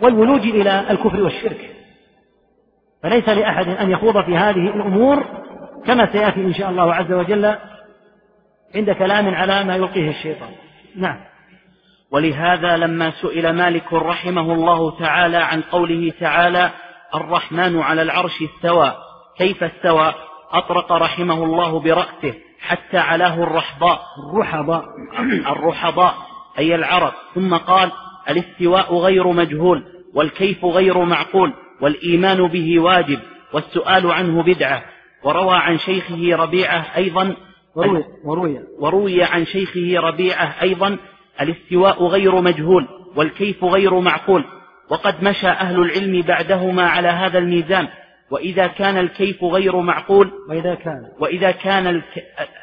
S2: والولوج إلى الكفر والشرك. فليس لأحد أن يخوض في هذه الأمور كما سيأتي إن شاء الله عز وجل عند كلام على ما يلقيه الشيطان. نعم.
S1: ولهذا لما سئل مالك رحمه الله تعالى عن قوله تعالى الرحمن على العرش استوى كيف استوى؟ أطرق رحمه الله برأسه حتى علاه الرحضاء.
S2: الرحضاء.
S1: الرحضاء أي العرب. ثم قال الاستواء غير مجهول والكيف غير معقول والإيمان به واجب والسؤال عنه بدعة. وروى عن شيخه ربيعة أيضا
S2: وروي, وروي,
S1: وروي عن شيخه ربيعة أيضا الاستواء غير مجهول والكيف غير معقول. وقد مشى أهل العلم بعدهما على هذا الميزان. وإذا كان الكيف غير معقول
S2: وإذا كان.
S1: وإذا كان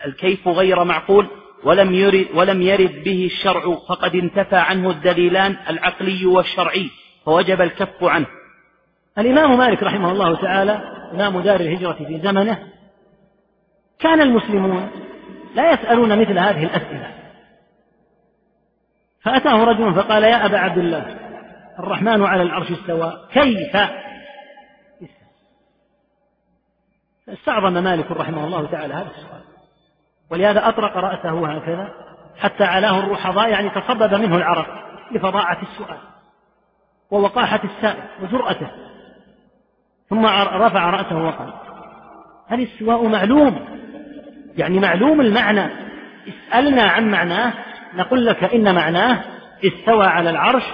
S1: الكيف غير معقول ولم يرد ولم يرد به الشرع فقد انتفى عنه الدليلان العقلي والشرعي فوجب الكف عنه.
S2: الإمام مالك رحمه الله تعالى إمام دار الهجرة في زمنه كان المسلمون لا يسألون مثل هذه الأسئلة. فأتاه رجل فقال يا أبا عبد الله الرحمن على العرش استوى كيف؟ استعظم مالك رحمه الله تعالى هذا السؤال. ولهذا أطرق رأسه هكذا حتى علاه الرحضاء يعني تصبب منه العرق لفظاعة السؤال ووقاحة السائل وجرأته. ثم رفع رأسه وقال هل السواء معلوم. يعني معلوم المعنى. اسألنا عن معناه نقول لك إن معناه استوى على العرش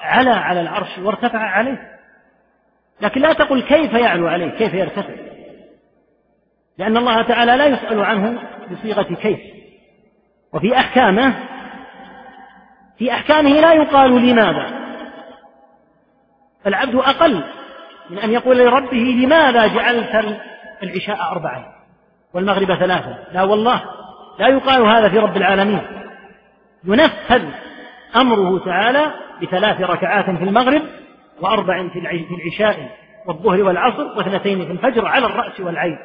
S2: على على العرش وارتفع عليه. لكن لا تقل كيف يعلو عليه كيف يرتفع؟ لأن الله تعالى لا يسأل عنه بصيغة كيف. وفي أحكامه في أحكامه لا يقال لماذا. العبد أقل من أن يقول لربه لماذا جعلت العشاء أربعا والمغرب ثلاثا لا والله لا يقال هذا في رب العالمين. ينفذ أمره تعالى بثلاث ركعات في المغرب وأربع في العشاء والظهر والعصر واثنتين في الفجر على الرأس والعين.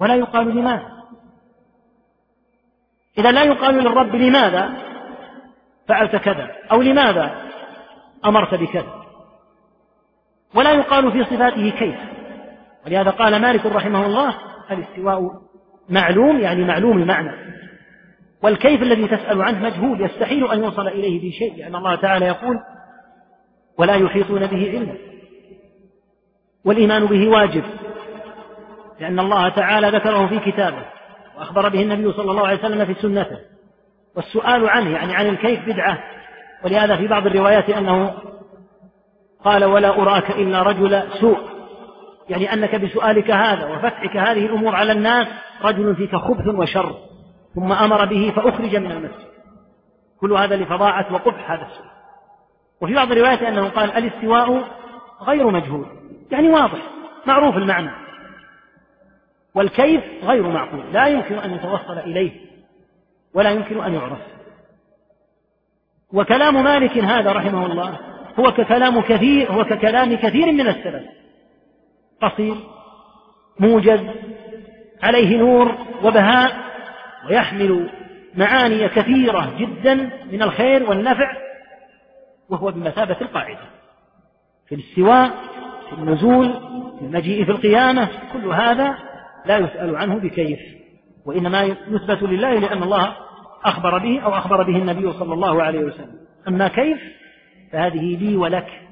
S2: ولا يقال لماذا. إذا لا يقال للرب لماذا فعلت كذا؟ أو لماذا أمرت بكذا؟ ولا يقال في صفاته كيف. ولهذا قال مالك رحمه الله الاستواء معلوم يعني معلوم المعنى. والكيف الذي تسأل عنه مجهول يستحيل أن يوصل إليه بشيء لأن الله تعالى يقول ولا يحيطون به علما والإيمان به واجب لأن الله تعالى ذكره في كتابه. وأخبر به النبي صلى الله عليه وسلم في سنته. والسؤال عنه يعني عن الكيف بدعة. ولهذا في بعض الروايات أنه قال ولا أراك إلا رجل سوء. يعني أنك بسؤالك هذا وفتحك هذه الأمور على الناس رجل فيك خبث وشر ثم أمر به فأخرج من المسجد. كل هذا لفظاعة وقبح هذا السؤال. وفي بعض الروايات أنه قال الاستواء غير مجهول. يعني واضح معروف المعنى. والكيف غير معقول. لا يمكن أن يتوصل إليه ولا يمكن أن يعرف. وكلام مالك هذا رحمه الله هو ككلام كثير هو ككلام كثير من السلف. قصير موجز عليه نور وبهاء ويحمل معاني كثيرة جدا من الخير والنفع وهو بمثابة القاعدة. في الاستواء في النزول في المجيء في القيامة كل هذا لا يسأل عنه بكيف وإنما يثبت لله لأن الله أخبر به أو أخبر به النبي صلى الله عليه وسلم. أما كيف؟ فهذه لي ولك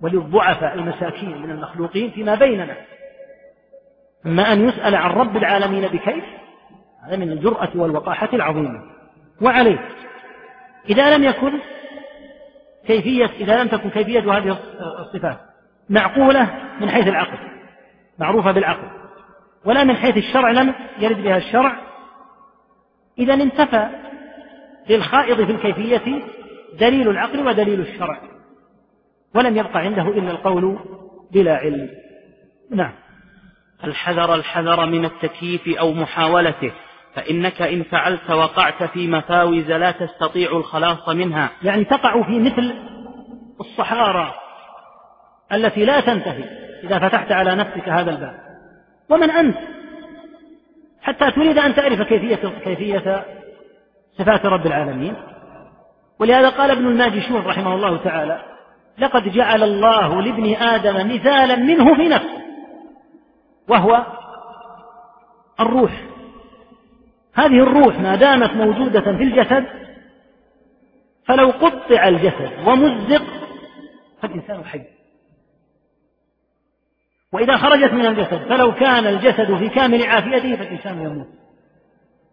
S2: وللضعفاء المساكين من المخلوقين فيما بيننا. أما أن يسأل عن رب العالمين بكيف؟ هذا من الجرأة والوقاحة العظيمة. وعليه. إذا لم يكن كيفية إذا لم تكن كيفية هذه الصفات معقولة من حيث العقل معروفة بالعقل. ولا من حيث الشرع لم يرد بها الشرع. إذا انتفى للخائض في الكيفية دليل العقل ودليل الشرع ولم يبقى عنده إلا القول بلا علم. نعم.
S1: الحذر الحذر من التكييف أو محاولته فإنك إن فعلت وقعت في مفاوز لا تستطيع الخلاص منها.
S2: يعني تقع في مثل الصحارى التي لا تنتهي إذا فتحت على نفسك هذا الباب. ومن أنت؟ حتى تريد أن تعرف كيفية كيفية صفات رب العالمين. ولهذا قال ابن الماجشون رحمه الله تعالى لقد جعل الله لابن آدم مثالا منه في نفسه وهو الروح. هذه الروح ما دامت موجودة في الجسد فلو قطع الجسد ومزق فالإنسان حي. وإذا خرجت من الجسد فلو كان الجسد في كامل عافيته فالإنسان يموت.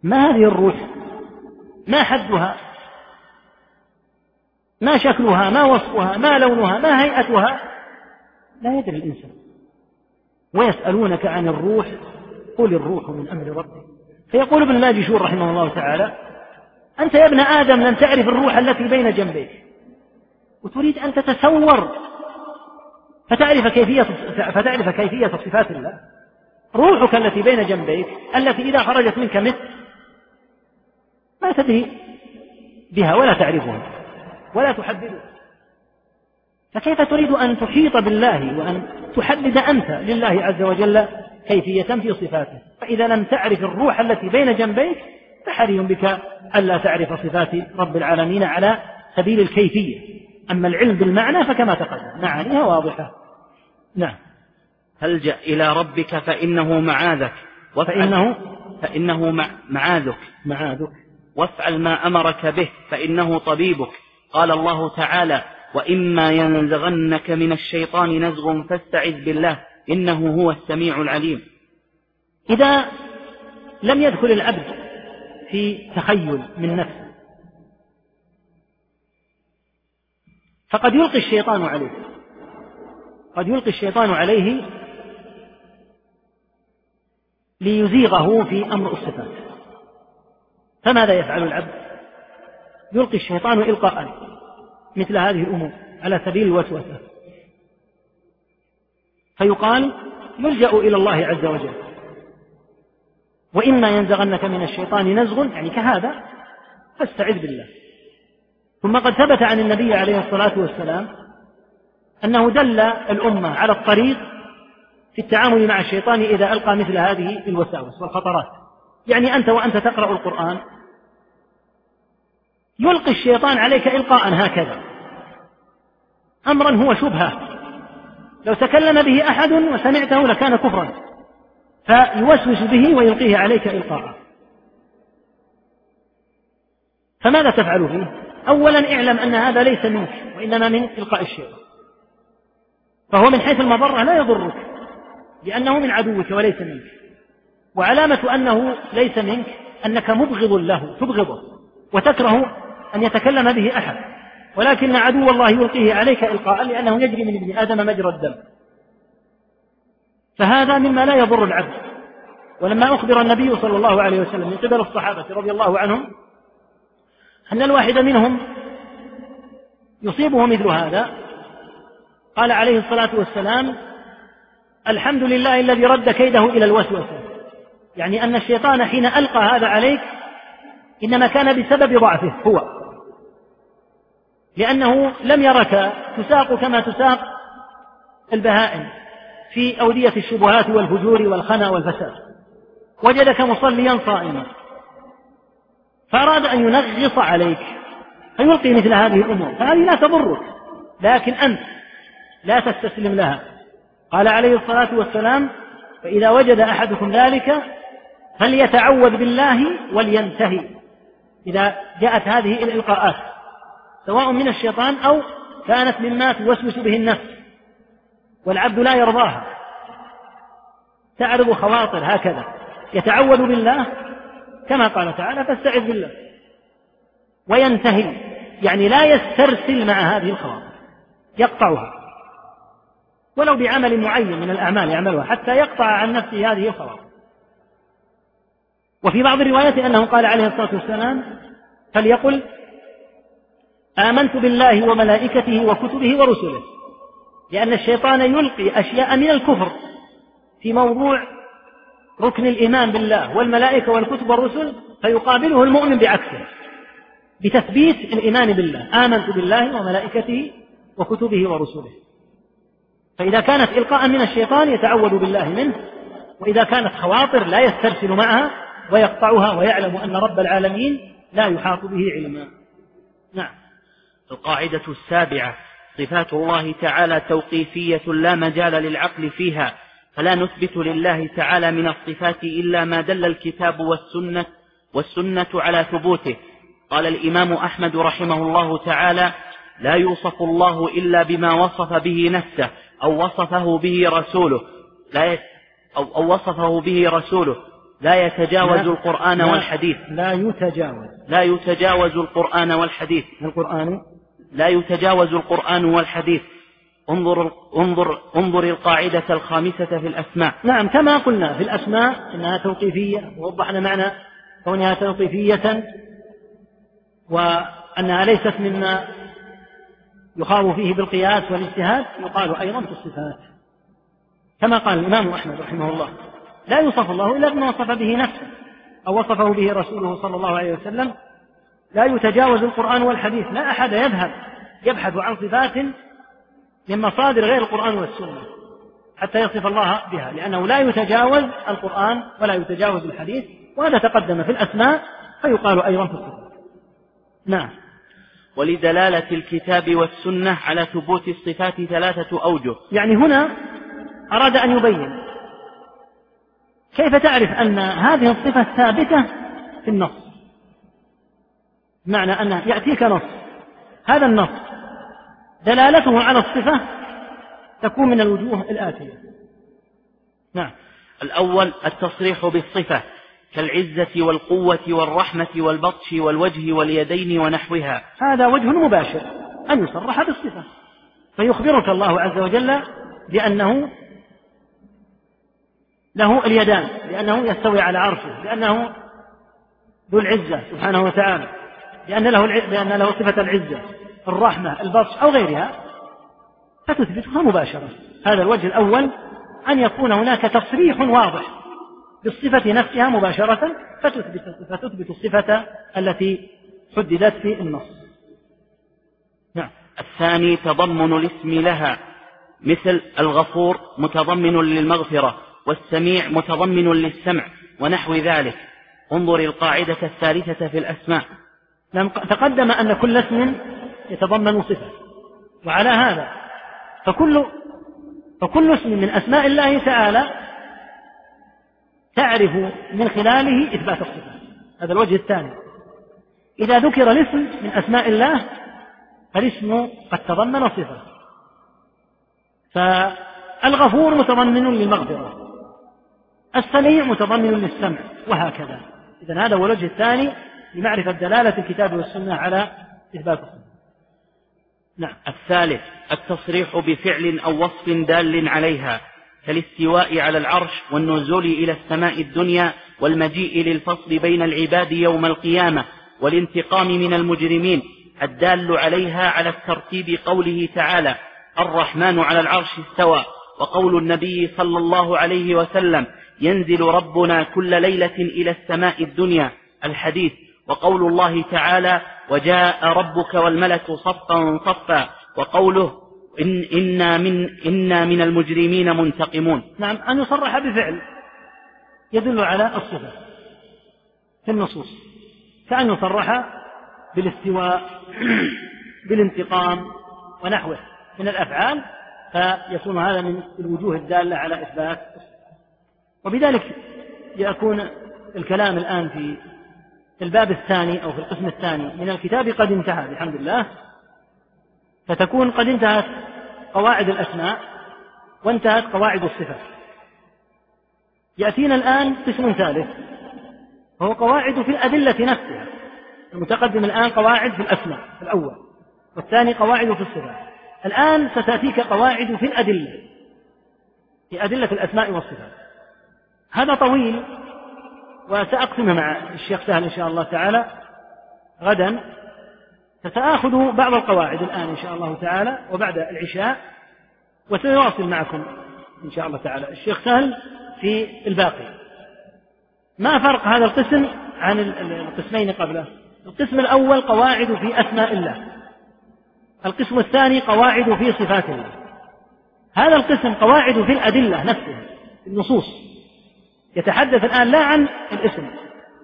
S2: ما هذه الروح؟ ما حدها؟ ما شكلها؟ ما وصفها؟ ما لونها؟ ما هيئتها؟ لا يدري الإنسان. ويسألونك عن الروح قل الروح من أمر ربك. فيقول ابن ماجشون رحمه الله تعالى أنت يا ابن آدم لم تعرف الروح التي بين جنبيك. وتريد أن تتصور فتعرف كيفية فتعرف كيفية صفات الله. روحك التي بين جنبيك التي إذا خرجت منك مثل ما تدري بها ولا تعرفها ولا تحددها فكيف تريد أن تحيط بالله وأن تحدد أنت لله عز وجل كيفية في صفاته؟ فإذا لم تعرف الروح التي بين جنبيك فحري بك ألا تعرف صفات رب العالمين على سبيل الكيفية. أما العلم بالمعنى فكما تقدم معانيها واضحة. نعم.
S1: فالجأ إلى ربك فإنه معاذك.
S2: فإنه
S1: فإنه معاذك.
S2: معاذك.
S1: وافعل ما أمرك به فإنه طبيبك. قال الله تعالى وإما ينزغنك من الشيطان نزغ فاستعذ بالله إنه هو السميع العليم.
S2: إذا لم يدخل العبد في تخيل من نفسه فقد يلقي الشيطان عليه. قد يلقي الشيطان عليه ليزيغه في أمر الصفات. فماذا يفعل العبد؟ يلقي الشيطان إلقاء مثل هذه الأمور على سبيل الوسوسة. فيقال يلجأ إلى الله عز وجل. وإما ينزغنك من الشيطان نزغ يعني كهذا فاستعذ بالله. ثم قد ثبت عن النبي عليه الصلاة والسلام أنه دل الأمة على الطريق في التعامل مع الشيطان إذا ألقى مثل هذه الوساوس والخطرات. يعني أنت وأنت تقرأ القرآن يلقي الشيطان عليك إلقاء هكذا. أمرا هو شبهة. لو تكلم به أحد وسمعته لكان كفرا. فيوسوس به ويلقيه عليك إلقاء. فماذا تفعل فيه؟ أولا اعلم أن هذا ليس منك وإنما من إلقاء الشيطان. فهو من حيث المضرة لا يضرك لأنه من عدوك وليس منك. وعلامة أنه ليس منك أنك مبغض له تبغضه وتكره أن يتكلم به أحد. ولكن عدو الله يلقيه عليك إلقاء لأنه يجري من ابن آدم مجرى الدم. فهذا مما لا يضر العبد ولما أخبر النبي صلى الله عليه وسلم من قبل الصحابة رضي الله عنهم أن الواحد منهم يصيبه مثل هذا قال عليه الصلاة والسلام الحمد لله الذي رد كيده إلى الوسوسة. يعني أن الشيطان حين ألقى هذا عليك إنما كان بسبب ضعفه هو. لأنه لم يرك تساق كما تساق البهائم في أودية الشبهات والفجور والخنا والفساد. وجدك مصليا صائما. فأراد أن ينغص عليك فيلقي مثل هذه الأمور. فهذه لا تضرك لكن أنت لا تستسلم لها. قال عليه الصلاة والسلام فإذا وجد أحدكم ذلك فليتعوذ بالله ولينتهي. إذا جاءت هذه الإلقاءات سواء من الشيطان أو كانت مما توسوس به النفس والعبد لا يرضاها. تعرض خواطر هكذا. يتعوذ بالله كما قال تعالى فاستعذ بالله وينتهي. يعني لا يسترسل مع هذه الخواطر يقطعها. ولو بعمل معين من الأعمال يعملها حتى يقطع عن نفسه هذه الخواطر وفي بعض الروايات أنه قال عليه الصلاة والسلام فليقل آمنت بالله وملائكته وكتبه ورسله لأن الشيطان يلقي أشياء من الكفر في موضوع ركن الإيمان بالله والملائكة والكتب والرسل فيقابله المؤمن بعكسه بتثبيت الإيمان بالله. آمنت بالله وملائكته وكتبه ورسله. فإذا كانت إلقاء من الشيطان يتعوذ بالله منه وإذا كانت خواطر لا يسترسل معها ويقطعها ويعلم أن رب العالمين لا يحاط به علما. نعم.
S1: القاعدة السابعة صفات الله تعالى توقيفية لا مجال للعقل فيها فلا نثبت لله تعالى من الصفات إلا ما دل الكتاب والسنة والسنة على ثبوته. قال الإمام أحمد رحمه الله تعالى لا يوصف الله إلا بما وصف به نفسه أو وصفه به رسوله. لا أو, أو وصفه به رسوله. لا يتجاوز لا القرآن
S2: لا
S1: والحديث.
S2: لا يتجاوز.
S1: لا يتجاوز القرآن والحديث.
S2: القرآن؟
S1: لا يتجاوز القرآن والحديث. انظر انظر انظر القاعدة الخامسة في الأسماء.
S2: نعم كما قلنا في الأسماء أنها توقيفية ووضحنا معنى كونها توقيفية وأنها ليست مما يخاض فيه بالقياس والاجتهاد يقال أيضا في الصفات. كما قال الإمام أحمد رحمه الله لا يوصف الله إلا بما وصف به نفسه أو وصفه به رسوله صلى الله عليه وسلم. لا يتجاوز القرآن والحديث لا أحد يذهب يبحث عن صفات من مصادر غير القرآن والسنة حتى يصف الله بها لأنه لا يتجاوز القرآن ولا يتجاوز الحديث وهذا تقدم في الأسماء فيقال أيضا في الصفات. نعم.
S1: ولدلالة الكتاب والسنة على ثبوت الصفات ثلاثة أوجه.
S2: يعني هنا أراد أن يبين. كيف تعرف أن هذه الصفة ثابتة في النص؟ معنى أن يأتيك نص. هذا النص دلالته على الصفة تكون من الوجوه الآتية. نعم.
S1: الأول التصريح بالصفة. كالعزة والقوة والرحمة والبطش والوجه واليدين ونحوها.
S2: هذا وجه مباشر أن يصرح بالصفة. فيخبرك الله عز وجل بأنه له اليدان لأنه يستوي على عرشه لأنه ذو العزة سبحانه وتعالى لأن له لأن له صفة العزة الرحمة البطش أو غيرها. فتثبتها مباشرة. هذا الوجه الأول أن يكون هناك تصريح واضح. بالصفة نفسها مباشرة فتثبت فتثبت الصفة التي حددت في النص.
S1: نعم. الثاني تضمن الاسم لها مثل الغفور متضمن للمغفرة والسميع متضمن للسمع ونحو ذلك انظر القاعدة الثالثة في الأسماء
S2: تقدم أن كل اسم يتضمن صفة وعلى هذا فكل فكل اسم من أسماء الله تعالى تعرف من خلاله إثبات الصفة هذا الوجه الثاني. إذا ذكر الاسم من أسماء الله فالاسم قد تضمن صفة فالغفور متضمن للمغفرة. السميع متضمن للسمع وهكذا. إذا هذا هو الوجه الثاني لمعرفة دلالة الكتاب والسنة على إثبات الصفة.
S1: نعم. الثالث التصريح بفعل أو وصف دال عليها. كالاستواء على العرش والنزول إلى السماء الدنيا والمجيء للفصل بين العباد يوم القيامة والانتقام من المجرمين الدال عليها على الترتيب قوله تعالى الرحمن على العرش استوى وقول النبي صلى الله عليه وسلم ينزل ربنا كل ليلة إلى السماء الدنيا الحديث. وقول الله تعالى وجاء ربك والملك صفا صفا وقوله إن إنا من إنا من المجرمين منتقمون.
S2: نعم أن يصرح بفعل يدل على الصفة في النصوص. كأن يصرح بالاستواء [CLEARS THROAT] بالانتقام ونحوه. من الأفعال فيكون هذا من الوجوه الدالة على إثبات وبذلك يكون الكلام الآن في الباب الثاني أو في القسم الثاني من الكتاب قد انتهى بحمد الله فتكون قد انتهت قواعد الأسماء وانتهت قواعد الصفات. يأتينا الآن قسم ثالث وهو قواعد في الأدلة نفسها. المتقدم الآن قواعد في الأسماء الأول والثاني قواعد في الصفات. الآن ستأتيك قواعد في الأدلة في أدلة الأسماء والصفات. هذا طويل وسأقسمه مع الشيخ سهل إن شاء الله تعالى غدا. فسآخذ بعض القواعد الآن إن شاء الله تعالى وبعد العشاء وسيواصل معكم إن شاء الله تعالى. الشيخ سهل في الباقي. ما فرق هذا القسم عن القسمين قبله؟ القسم الأول قواعد في أسماء الله. القسم الثاني قواعد في صفات الله. هذا القسم قواعد في الأدلة نفسها النصوص. يتحدث الآن لا عن الاسم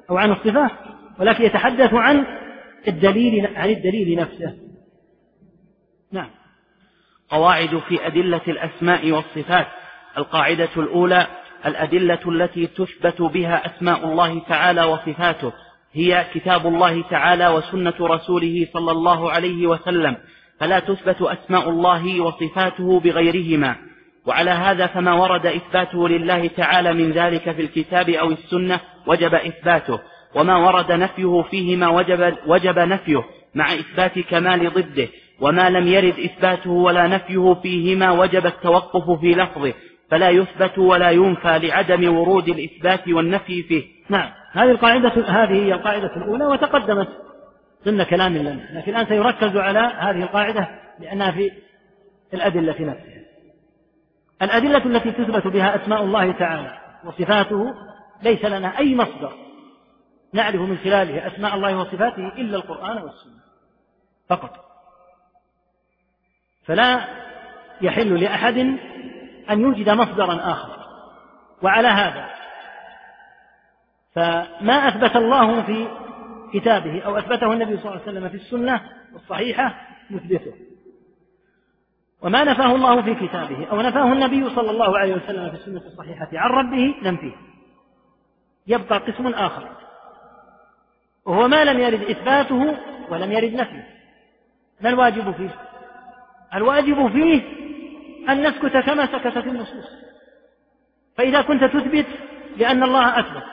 S2: أو عن الصفات ولكن يتحدث عن الدليل عن الدليل نفسه. نعم.
S1: قواعد في أدلة الأسماء والصفات. القاعدة الأولى الأدلة التي تثبت بها أسماء الله تعالى وصفاته. هي كتاب الله تعالى وسنة رسوله صلى الله عليه وسلم. فلا تثبت أسماء الله وصفاته بغيرهما. وعلى هذا فما ورد إثباته لله تعالى من ذلك في الكتاب أو السنة وجب إثباته. وما ورد نفيه فيهما وجب, وجب نفيه مع إثبات كمال ضده وما لم يرد إثباته ولا نفيه فيهما وجب التوقف في لفظه فلا يثبت ولا ينفى لعدم ورود الإثبات والنفي فيه.
S2: نعم. هذه القاعدة هذه هي القاعدة الأولى وتقدمت ضمن كلام لنا لكن الآن سيركز على هذه القاعدة لأنها في الأدلة في نفسها. الأدلة التي تثبت بها أسماء الله تعالى وصفاته ليس لنا أي مصدر. نعرف من خلاله أسماء الله وصفاته إلا القرآن والسنة فقط. فلا يحل لأحد أن يوجد مصدرا آخر. وعلى هذا فما أثبت الله في كتابه أو أثبته النبي صلى الله عليه وسلم في السنة الصحيحة نثبته وما نفاه الله في كتابه أو نفاه النبي صلى الله عليه وسلم في السنة الصحيحة عن ربه ننفيه. يبقى قسم آخر. وهو ما لم يرد إثباته ولم يرد نفيه. ما الواجب فيه؟ الواجب فيه أن نسكت كما سكتت النصوص. فإذا كنت تثبت لأن الله أثبت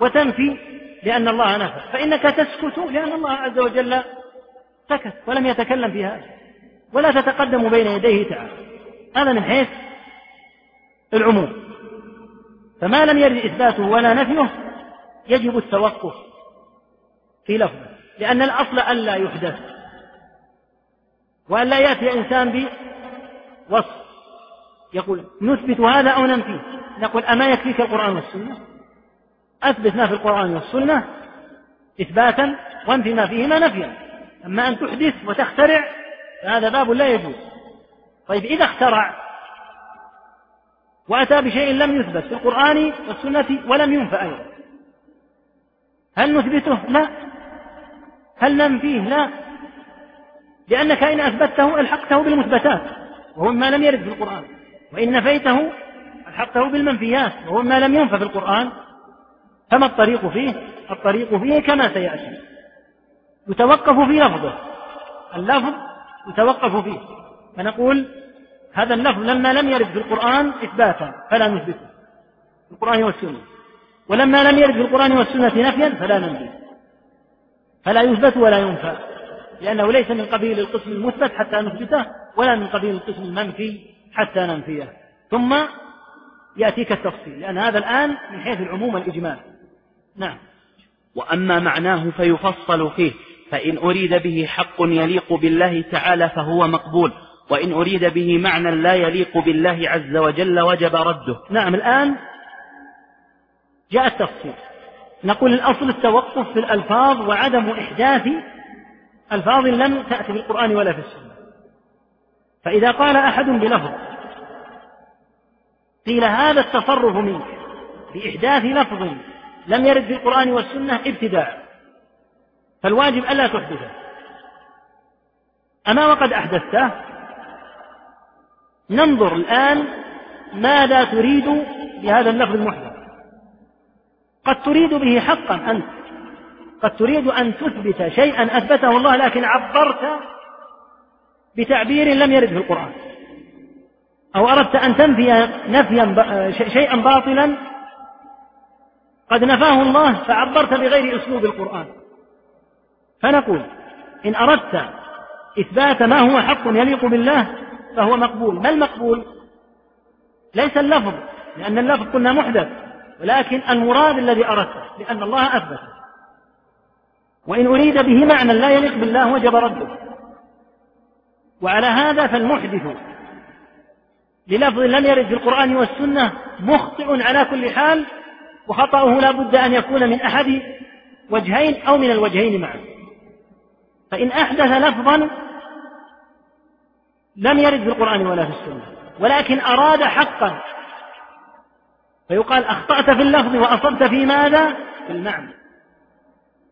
S2: وتنفي لأن الله نفى. فإنك تسكت لأن الله عز وجل سكت ولم يتكلم في هذا ولا تتقدم بين يديه تعالى. هذا من حيث العموم. فما لم يرد إثباته ولا نفيه يجب التوقف. في لفظه. لأن الأصل ألا يحدث. وأن لا يأتي إنسان بوصف. يقول نثبت هذا أو ننفيه؟ نقول أما يكفيك القرآن والسنة؟ أثبت ما في القرآن والسنة إثباتا وانفي ما فيهما نفيا. أما أن تحدث وتخترع فهذا باب لا يجوز. طيب إذا اخترع وأتى بشيء لم يثبت في القرآن والسنة ولم ينفى أيضا هل نثبته؟ لا. هل ننفيه؟ لا. لأنك إن أثبته ألحقته بالمثبتات وهو ما لم يرد في القرآن. وإن نفيته ألحقته بالمنفيات وهو ما لم ينفى في القرآن. فما الطريق فيه؟ الطريق فيه كما سيأتي. يتوقف في لفظه. اللفظ يتوقف فيه. فنقول هذا اللفظ لما لم يرد في القرآن إثباتا فلا نثبته. في القرآن والسنة. ولما لم يرد في القرآن والسنة نفيا فلا ننفي فلا يثبت ولا ينفى لأنه ليس من قبيل القسم المثبت حتى نثبته ولا من قبيل القسم المنفي حتى ننفيه. ثم يأتيك التفصيل لأن هذا الآن من حيث العموم والإجمال. نعم.
S1: وأما معناه فيفصل فيه فإن أريد به حق يليق بالله تعالى فهو مقبول وإن أريد به معنى لا يليق بالله عز وجل وجب رده.
S2: نعم الآن جاء التفصيل. نقول الأصل التوقف في الألفاظ وعدم إحداث ألفاظ لم تأتي في القرآن ولا في السنة. فإذا قال أحد بلفظ قيل هذا التصرف منك بإحداث لفظ لم يرد في القرآن والسنة ابتداء فالواجب ألا تحدثه. أما وقد أحدثته ننظر الآن ماذا تريد بهذا اللفظ المحدث. قد تريد به حقا أنت. قد تريد أن تثبت شيئا أثبته الله لكن عبرت بتعبير لم يرد في القرآن. أو أردت أن تنفي نفيا شيئا باطلا قد نفاه الله فعبرت بغير أسلوب القرآن. فنقول إن أردت إثبات ما هو حق يليق بالله فهو مقبول. ما المقبول؟ ليس اللفظ لأن اللفظ قلنا محدث. ولكن المراد الذي أردته لأن الله أثبت وإن أريد به معنى لا يليق بالله وجب رده. وعلى هذا فالمحدث للفظ لم يرد في القرآن والسنة مخطئ على كل حال وخطأه لا بد أن يكون من أحد وجهين أو من الوجهين معا. فإن أحدث لفظا لم يرد في القرآن ولا في السنة. ولكن أراد حقا فيقال أخطأت في اللفظ وأصبت في ماذا؟ في المعنى.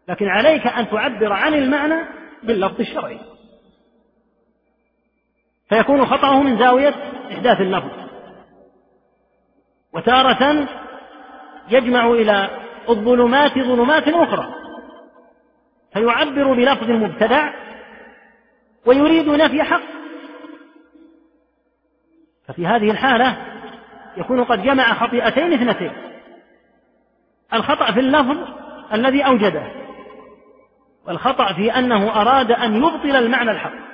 S2: لكن عليك أن تعبر عن المعنى باللفظ الشرعي. فيكون خطأه من زاوية إحداث اللفظ. وتارة يجمع إلى الظلمات ظلمات أخرى. فيعبر بلفظ مبتدع ويريد نفي حق. ففي هذه الحالة يكون قد جمع خطيئتين اثنتين. الخطأ في اللفظ الذي أوجده والخطأ في أنه أراد أن يبطل المعنى الحق.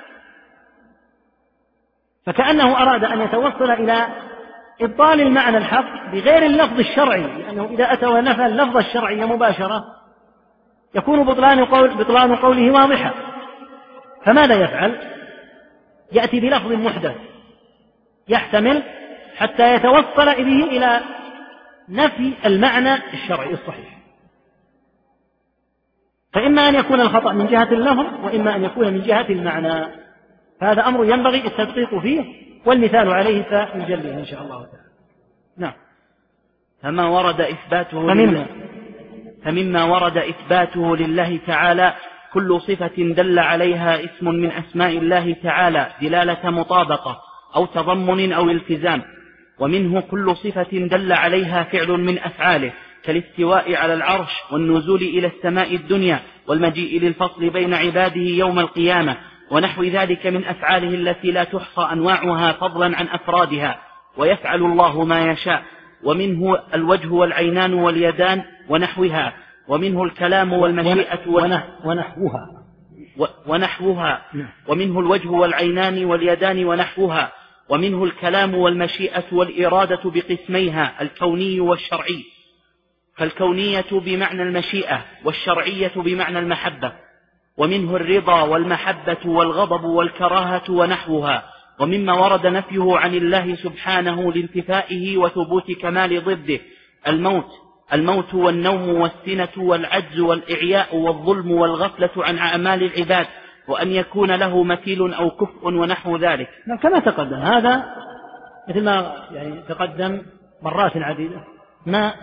S2: فكأنه أراد أن يتوصل إلى إبطال المعنى الحق بغير اللفظ الشرعي لأنه إذا أتى ونفى اللفظ الشرعي مباشرة يكون بطلان, قول بطلان قوله واضحا فماذا يفعل؟ يأتي بلفظ محدث يحتمل حتى يتوصل به إلى نفي المعنى الشرعي الصحيح. فإما أن يكون الخطأ من جهة اللفظ وإما أن يكون من جهة المعنى. هذا أمر ينبغي التدقيق فيه والمثال عليه سنجليه إن شاء الله تعالى. نعم.
S1: فما ورد إثباته
S2: فمما؟
S1: فمما ورد إثباته لله تعالى كل صفة دل عليها اسم من أسماء الله تعالى دلالة مطابقة أو تضمن أو التزام. ومنه كل صفة دل عليها فعل من أفعاله كالاستواء على العرش والنزول إلى السماء الدنيا والمجيء للفصل بين عباده يوم القيامة ونحو ذلك من أفعاله التي لا تحصى أنواعها فضلا عن أفرادها ويفعل الله ما يشاء ومنه الوجه والعينان واليدان ونحوها ومنه الكلام والمشيئة
S2: ونحوها
S1: ونحوها نعم. ومنه الوجه والعينان واليدان ونحوها ومنه الكلام والمشيئة والإرادة بقسميها الكوني والشرعي. فالكونية بمعنى المشيئة والشرعية بمعنى المحبة. ومنه الرضا والمحبة والغضب والكراهة ونحوها. ومما ورد نفيه عن الله سبحانه لانتفائه وثبوت كمال ضده. الموت الموت والنوم والسنة والعجز والإعياء والظلم والغفلة عن أعمال العباد. وأن يكون له مثيل أو كفء ونحو ذلك.
S2: كما تقدم. هذا مثل ما يعني تقدم مرات عديدة. ما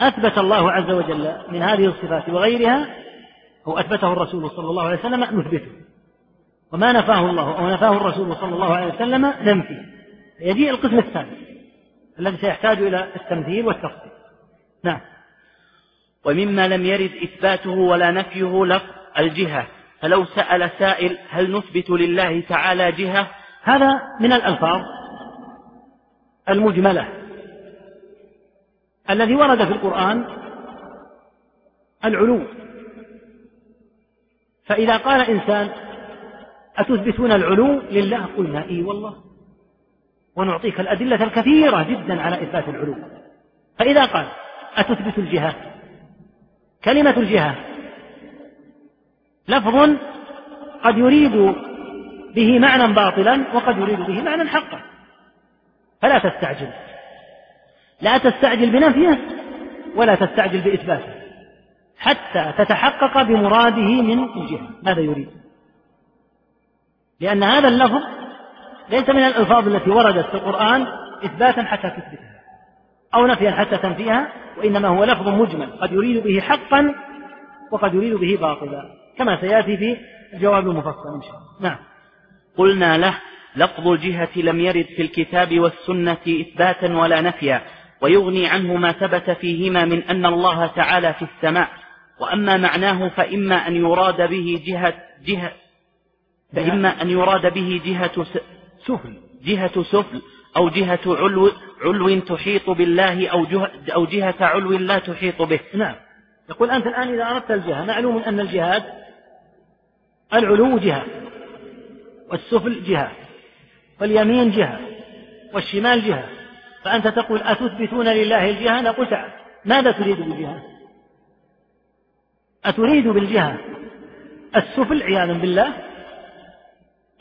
S2: أثبت الله عز وجل من هذه الصفات وغيرها أو أثبته الرسول صلى الله عليه وسلم نثبته. وما نفاه الله أو نفاه الرسول صلى الله عليه وسلم ننفي. يجيء القسم الثاني الذي سيحتاج إلى التمثيل والتفصيل. نعم.
S1: ومما لم يرد إثباته ولا نفيه لفظ الجهة. فلو سأل سائل هل نثبت لله تعالى جهة
S2: هذا من الألفاظ المجملة. الذي ورد في القرآن العلو. فإذا قال إنسان أتثبتون العلو لله؟ قلنا إي والله. ونعطيك الأدلة الكثيرة جدا على إثبات العلو. فإذا قال أتثبت الجهة كلمة الجهة لفظ قد يريد به معنى باطلا وقد يريد به معنى حقا. فلا تستعجل. لا تستعجل بنفيه ولا تستعجل بإثباته. حتى تتحقق بمراده من الجهة. ماذا يريد؟ لأن هذا اللفظ ليس من الألفاظ التي وردت في القرآن إثباتا حتى تثبتها أو نفيا حتى تنفيها وإنما هو لفظ مجمل. قد يريد به حقا وقد يريد به باطلا. كما سيأتي في الجواب المفصل إن شاء الله. نعم.
S1: قلنا له لفظ الجهة لم يرد في الكتاب والسنة إثباتا ولا نفيا ويغني عنه ما ثبت فيهما من أن الله تعالى في السماء وأما معناه فإما أن يراد به جهة جهة فإما أن يراد به جهة سفل. جهة سفل أو جهة علو علو تحيط بالله أو جهة أو جهة علو لا تحيط به.
S2: نعم. يقول أنت الآن إذا أردت الجهة معلوم أن الجهاد العلو جهة والسفل جهة واليمين جهة والشمال جهة فأنت تقول أتثبتون لله الجهة نقول تعال ماذا تريد بالجهة أتريد بالجهة السفل؟ عياذا بالله.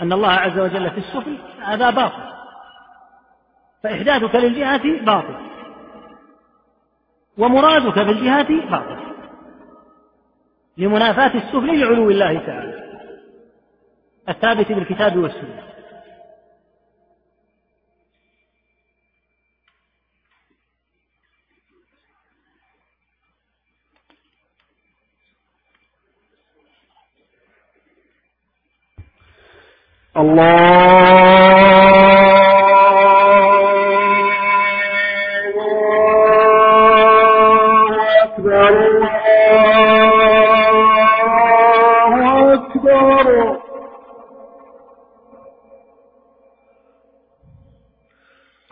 S2: أن الله عز وجل في السفل هذا باطل. فإحداثك للجهة باطل. ومرادك بالجهة باطل. لمنافاة السفل لعلو الله تعالى. الثابت بالكتاب والسنة. الله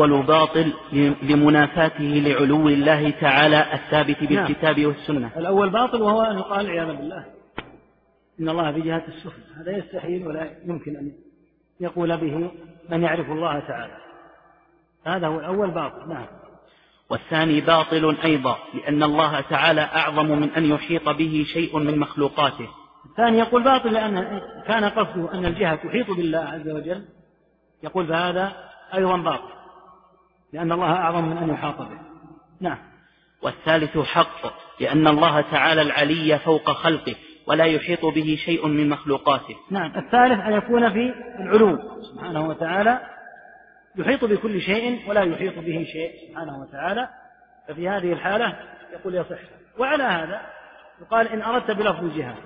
S1: فالأول باطل لمنافاته لعلو الله تعالى الثابت نعم. بالكتاب. والسنة.
S2: الأول باطل وهو أن يقال عياذا بالله. إن الله في جهة السفل هذا يستحيل ولا يمكن أن يقول به من يعرف الله تعالى. هذا هو الأول باطل. نعم.
S1: والثاني باطل أيضا لأن الله تعالى أعظم من أن يحيط به شيء من مخلوقاته.
S2: الثاني يقول باطل لأن كان قصده أن الجهة تحيط بالله عز وجل. يقول فهذا أيضا باطل. لأن الله أعظم من أن يحاط به. نعم.
S1: والثالث حق لأن الله تعالى العلي فوق خلقه ولا يحيط به شيء من مخلوقاته.
S2: نعم. الثالث أن يكون في العلو سبحانه وتعالى يحيط بكل شيء ولا يحيط به شيء سبحانه وتعالى. ففي هذه الحالة يقول يصح. وعلى هذا يقال إن أردت بلفظ الجهة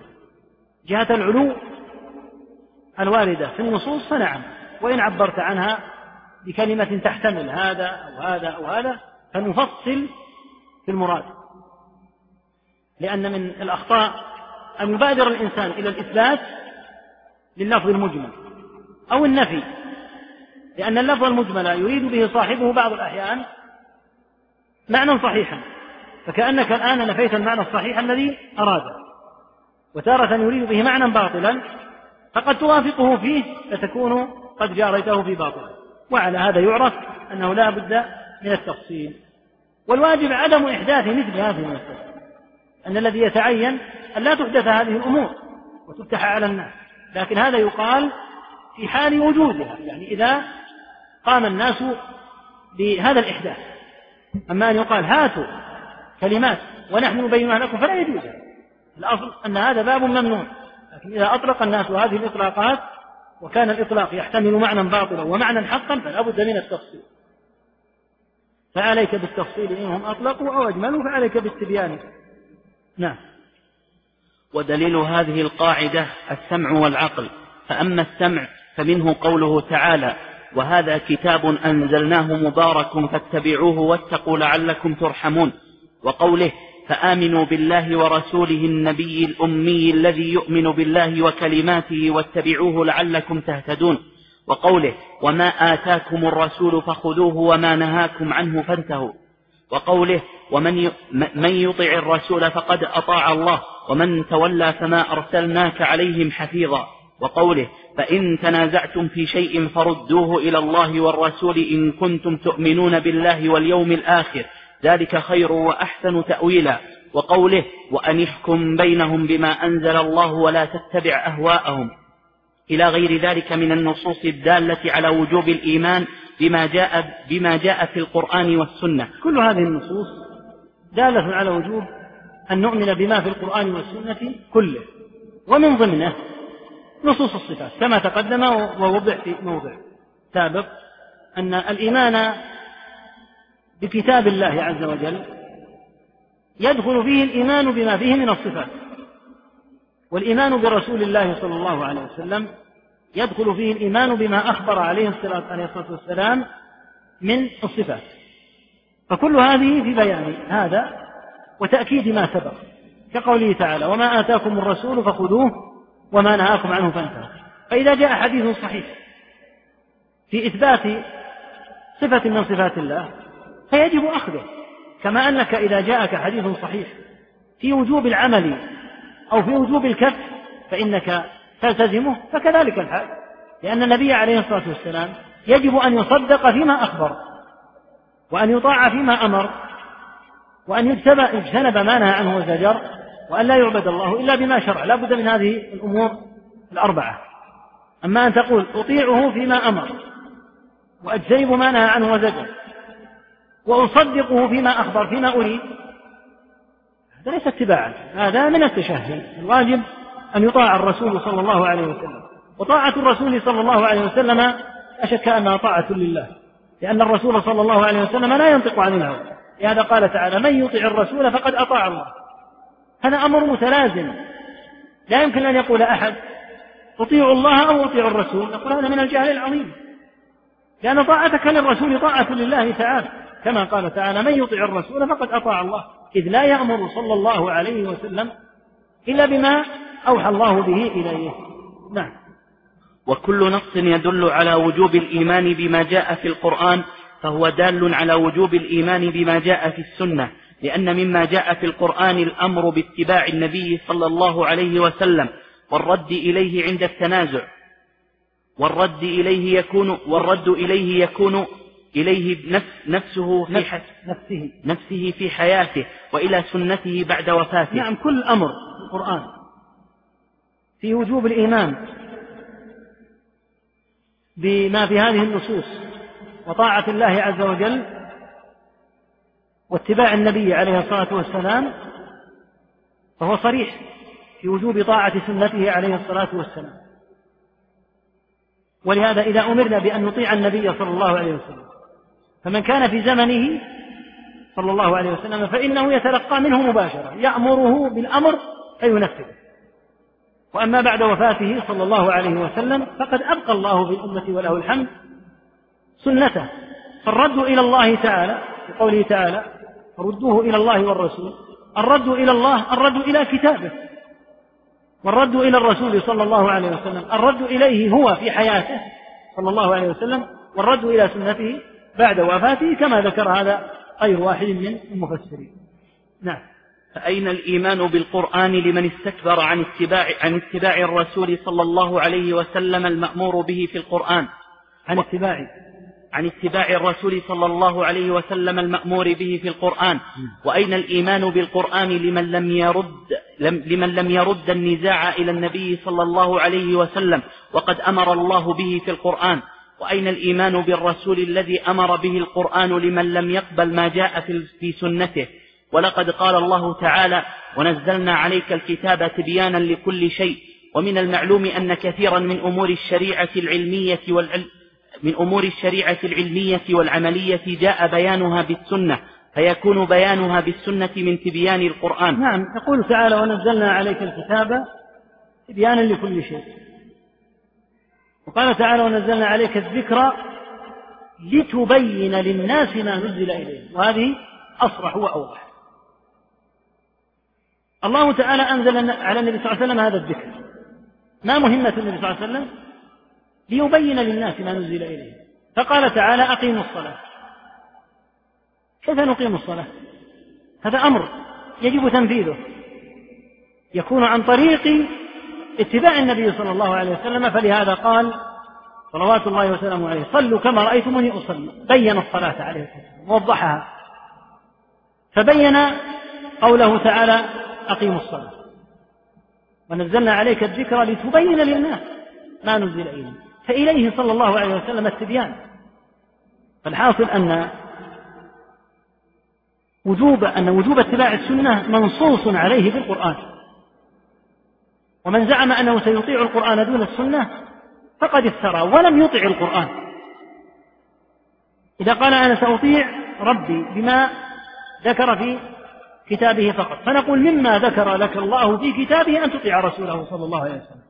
S2: جهة العلو الواردة في النصوص فنعم. وإن عبرت عنها بكلمة تحتمل هذا أو هذا أو هذا فنفصل في المراد. لأن من الأخطاء أن يبادر الإنسان إلى الإثبات لللفظ المجمل أو النفي لأن اللفظ المجمل يريد به صاحبه بعض الأحيان معنى صحيحا فكأنك الآن نفيت المعنى الصحيح الذي أراده وتارة يريد به معنى باطلا فقد توافقه فيه فتكون قد جاريته في باطل. وعلى هذا يعرف أنه لا بد من التفصيل. والواجب عدم إحداث مثل هذه المسألة أن الذي يتعين أن لا تحدث هذه الأمور وتفتح على الناس. لكن هذا يقال في حال وجودها يعني إذا قام الناس بهذا الإحداث. أما أن يقال هاتوا كلمات ونحن نبينها لكم فلا يجوز. الأصل أن هذا باب ممنوع لكن إذا أطلق الناس هذه الإطلاقات وكان الإطلاق يحتمل معنى باطلا ومعنى حقا فلا بد من التفصيل. فعليك بالتفصيل إنهم أطلقوا أو أجملوا فعليك بالتبيان. نعم.
S1: ودليل هذه القاعدة السمع والعقل. فأما السمع فمنه قوله تعالى وهذا كتاب أنزلناه مبارك فاتبعوه واتقوا لعلكم ترحمون وقوله فآمنوا بالله ورسوله النبي الأمي الذي يؤمن بالله وكلماته واتبعوه لعلكم تهتدون. وقوله وما آتاكم الرسول فخذوه وما نهاكم عنه فانتهوا. وقوله ومن من يطع الرسول فقد أطاع الله ومن تولى فما أرسلناك عليهم حفيظا. وقوله فإن تنازعتم في شيء فردوه إلى الله والرسول إن كنتم تؤمنون بالله واليوم الآخر ذلك خير وأحسن تأويلا وقوله وأن احكم بينهم بما أنزل الله ولا تتبع أهواءهم إلى غير ذلك من النصوص الدالة على وجوب الإيمان بما جاء بما جاء في القرآن والسنة.
S2: كل هذه النصوص دالة على وجوب أن نؤمن بما في القرآن والسنة كله ومن ضمنه نصوص الصفات كما تقدم ووضع في موضع سابق أن الإيمان بكتاب الله عز وجل يدخل فيه الإيمان بما فيه من الصفات. والإيمان برسول الله صلى الله عليه وسلم يدخل فيه الإيمان بما أخبر عليه الصلاة والسلام من الصفات. فكل هذه في بيان هذا وتأكيد ما سبق. كقوله تعالى وما آتاكم الرسول فخذوه وما نهاكم عنه فانتهوا. فإذا جاء حديث صحيح في إثبات صفة من صفات الله فيجب أخذه كما أنك إذا جاءك حديث صحيح في وجوب العمل أو في وجوب الكف فإنك تلتزمه فكذلك الحال. لأن النبي عليه الصلاة والسلام يجب أن يصدق فيما أخبر وأن يطاع فيما أمر وأن يجتنب ما نهى عنه وزجر وأن لا يعبد الله إلا بما شرع. لا بد من هذه الأمور الأربعة. أما أن تقول أطيعه فيما أمر وأجتنب ما نهى عنه وزجر وأصدقه فيما أخبر فيما أريد. هذا ليس اتباعا هذا من التشهي الواجب أن يطاع الرسول صلى الله عليه وسلم. وطاعة الرسول صلى الله عليه وسلم لا شك أنها طاعة لله لأن الرسول صلى الله عليه وسلم لا ينطق عن الهوى. لهذا قال تعالى من يطع الرسول فقد أطاع الله. هذا أمر متلازم. لا يمكن أن يقول أحد أطيع الله أو أطيع الرسول. نقول هذا من الجهل العظيم. لأن طاعتك للرسول طاعة لله تعالى. كما قال تعالى من يطع الرسول فقد أطاع الله. إذ لا يأمر صلى الله عليه وسلم إلا بما أوحى الله به إليه. نعم.
S1: وكل نص يدل على وجوب الإيمان بما جاء في القرآن فهو دال على وجوب الإيمان بما جاء في السنة لأن مما جاء في القرآن الأمر باتباع النبي صلى الله عليه وسلم والرد إليه عند التنازع والرد إليه يكون والرد إليه يكون إليه نفس نفسه في
S2: نفسه.
S1: نفسه في حياته وإلى سنته بعد وفاته.
S2: نعم كل أمر في القرآن. في وجوب الإيمان بما في هذه النصوص وطاعة الله عز وجل واتباع النبي عليه الصلاة والسلام فهو صريح في وجوب طاعة سنته عليه الصلاة والسلام. ولهذا إذا أمرنا بأن نطيع النبي صلى الله عليه وسلم فمن كان في زمنه صلى الله عليه وسلم فإنه يتلقى منه مباشرة يأمره بالأمر فينفذه وأما بعد وفاته صلى الله عليه وسلم فقد أبقى الله في الأمة وله الحمد سنته. فالرد إلى الله تعالى في قوله تعالى ردوه إلى الله والرسول. الرد إلى الله الرد إلى كتابه. والرد إلى الرسول صلى الله عليه وسلم الرد إليه هو في حياته صلى الله عليه وسلم والرد إلى سنته بعد وفاته كما ذكر هذا غير واحد من المفسرين. نعم.
S1: فأين الإيمان بالقرآن لمن استكبر عن اتباع عن اتباع الرسول صلى الله عليه وسلم المأمور به في القرآن؟
S2: عن اتباع.
S1: عن اتباع الرسول صلى الله عليه وسلم المأمور به في القرآن. وأين الإيمان بالقرآن لمن لم يرد لمن لم يرد النزاع إلى النبي صلى الله عليه وسلم؟ وقد أمر الله به في القرآن. وأين الإيمان بالرسول الذي أمر به القرآن لمن لم يقبل ما جاء في سنته؟ ولقد قال الله تعالى ونزلنا عليك الكتاب تبيانا لكل شيء ومن المعلوم أن كثيرا من أمور الشريعة العلمية والعلم من أمور الشريعة العلمية والعملية جاء بيانها بالسنة فيكون بيانها بالسنة من تبيان القرآن.
S2: نعم يقول تعالى ونزلنا عليك الكتاب تبيانا لكل شيء. وقال تعالى ونزلنا عليك الذكر لتبين للناس ما نزل إليه وهذه أصرح وأوضح. الله تعالى أنزل على النبي صلى الله عليه وسلم هذا الذكر. ما مهمة النبي صلى الله عليه وسلم؟ ليبين للناس ما نزل إليه فقال تعالى أقيموا الصلاة. كيف نقيم الصلاة؟ هذا أمر يجب تنفيذه. يكون عن طريق اتباع النبي صلى الله عليه وسلم فلهذا قال صلوات الله وسلامه عليه صلوا كما رأيتموني أصلي. بين الصلاة عليه السلام ووضحها فبين قوله تعالى أقيموا الصلاة. ونزلنا عليك الذكر لتبين للناس ما نزل إليه فإليه صلى الله عليه وسلم التبيان. فالحاصل أن وجوب أن وجوب اتباع السنة منصوص عليه في القرآن ومن زعم أنه سيطيع القرآن دون السنة فقد افترى ولم يطع القرآن. إذا قال أنا سأطيع ربي بما ذكر في كتابه فقط. فنقول مما ذكر لك الله في كتابه أن تطيع رسوله صلى الله عليه وسلم.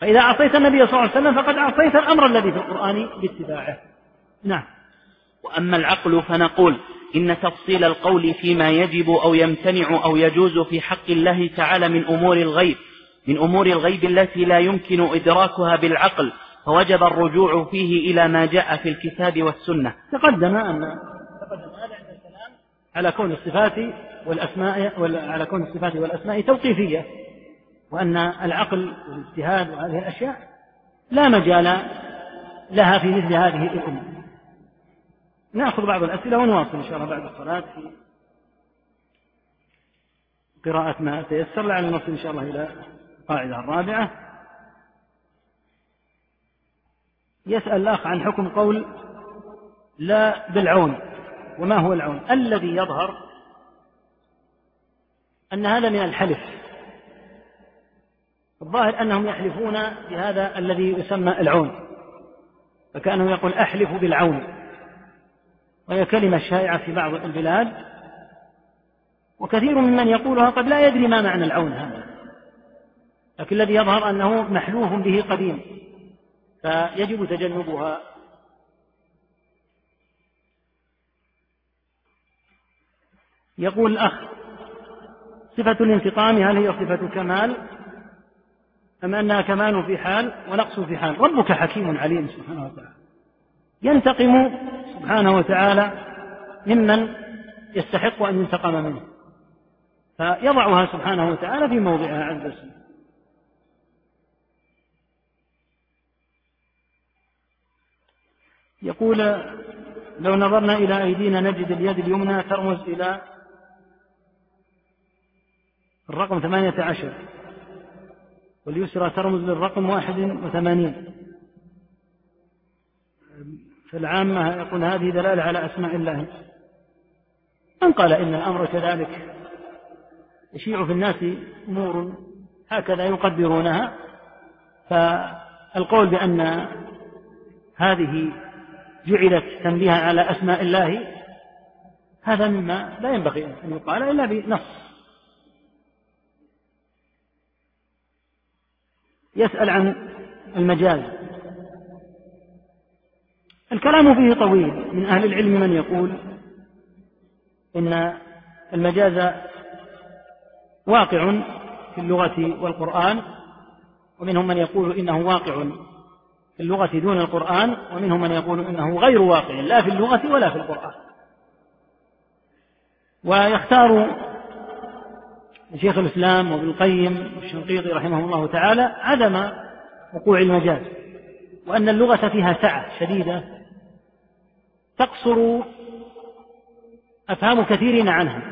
S2: فإذا عصيت النبي صلى الله عليه وسلم فقد عصيت الأمر الذي في القرآن باتباعه. نعم.
S1: وأما العقل فنقول إن تفصيل القول فيما يجب أو يمتنع أو يجوز في حق الله تعالى من أمور الغيب من أمور الغيب التي لا يمكن إدراكها بالعقل فوجب الرجوع فيه إلى ما جاء في الكتاب والسنة.
S2: تقدم أن تقدم هذا عند الكلام على كون الصفات والأسماء على كون الصفات والأسماء توقيفية وأن العقل والاجتهاد وهذه الأشياء لا مجال لها في مثل هذه الأمور نأخذ بعض الأسئلة ونواصل إن شاء الله بعد الصلاة في قراءة ما تيسر لعل نصل إن شاء الله إلى القاعدة الرابعة. يسأل الأخ عن حكم قول لا بالعون. وما هو العون؟ الذي يظهر أن هذا من الحلف. الظاهر أنهم يحلفون بهذا الذي يسمى العون. فكأنه يقول أحلف بالعون. وهي كلمة شائعة في بعض البلاد. وكثير ممن يقولها قد لا يدري ما معنى العون هذا. لكن الذي يظهر أنه محلوف به قديم فيجب تجنبها. يقول الأخ صفة الانتقام هل هي صفة كمال أم أنها كمال في حال ونقص في حال؟ ربك حكيم عليم سبحانه وتعالى. ينتقم سبحانه وتعالى ممن يستحق أن ينتقم منه. فيضعها سبحانه وتعالى في موضعها عز وجل. يقول لو نظرنا إلى أيدينا نجد اليد اليمنى ترمز إلى الرقم ثمانية عشر واليسرى ترمز للرقم واحد وثمانين. فالعامة يقول هذه دلالة على أسماء الله. من قال إن الأمر كذلك؟ يشيع في الناس أمور هكذا يقدرونها. فالقول بأن هذه جعلت تنبيها على أسماء الله هذا مما لا ينبغي أن يقال إلا بنص. يسأل عن المجاز. الكلام فيه طويل. من أهل العلم من يقول إن المجاز واقع في اللغة والقرآن ومنهم من يقول إنه واقع في اللغة دون القرآن ومنهم من يقول إنه غير واقع لا في اللغة ولا في القرآن. ويختار شيخ الإسلام وابن القيم والشنقيطي رحمه الله تعالى عدم وقوع المجاز وأن اللغة فيها سعة شديدة تقصر أفهام كثيرين عنها.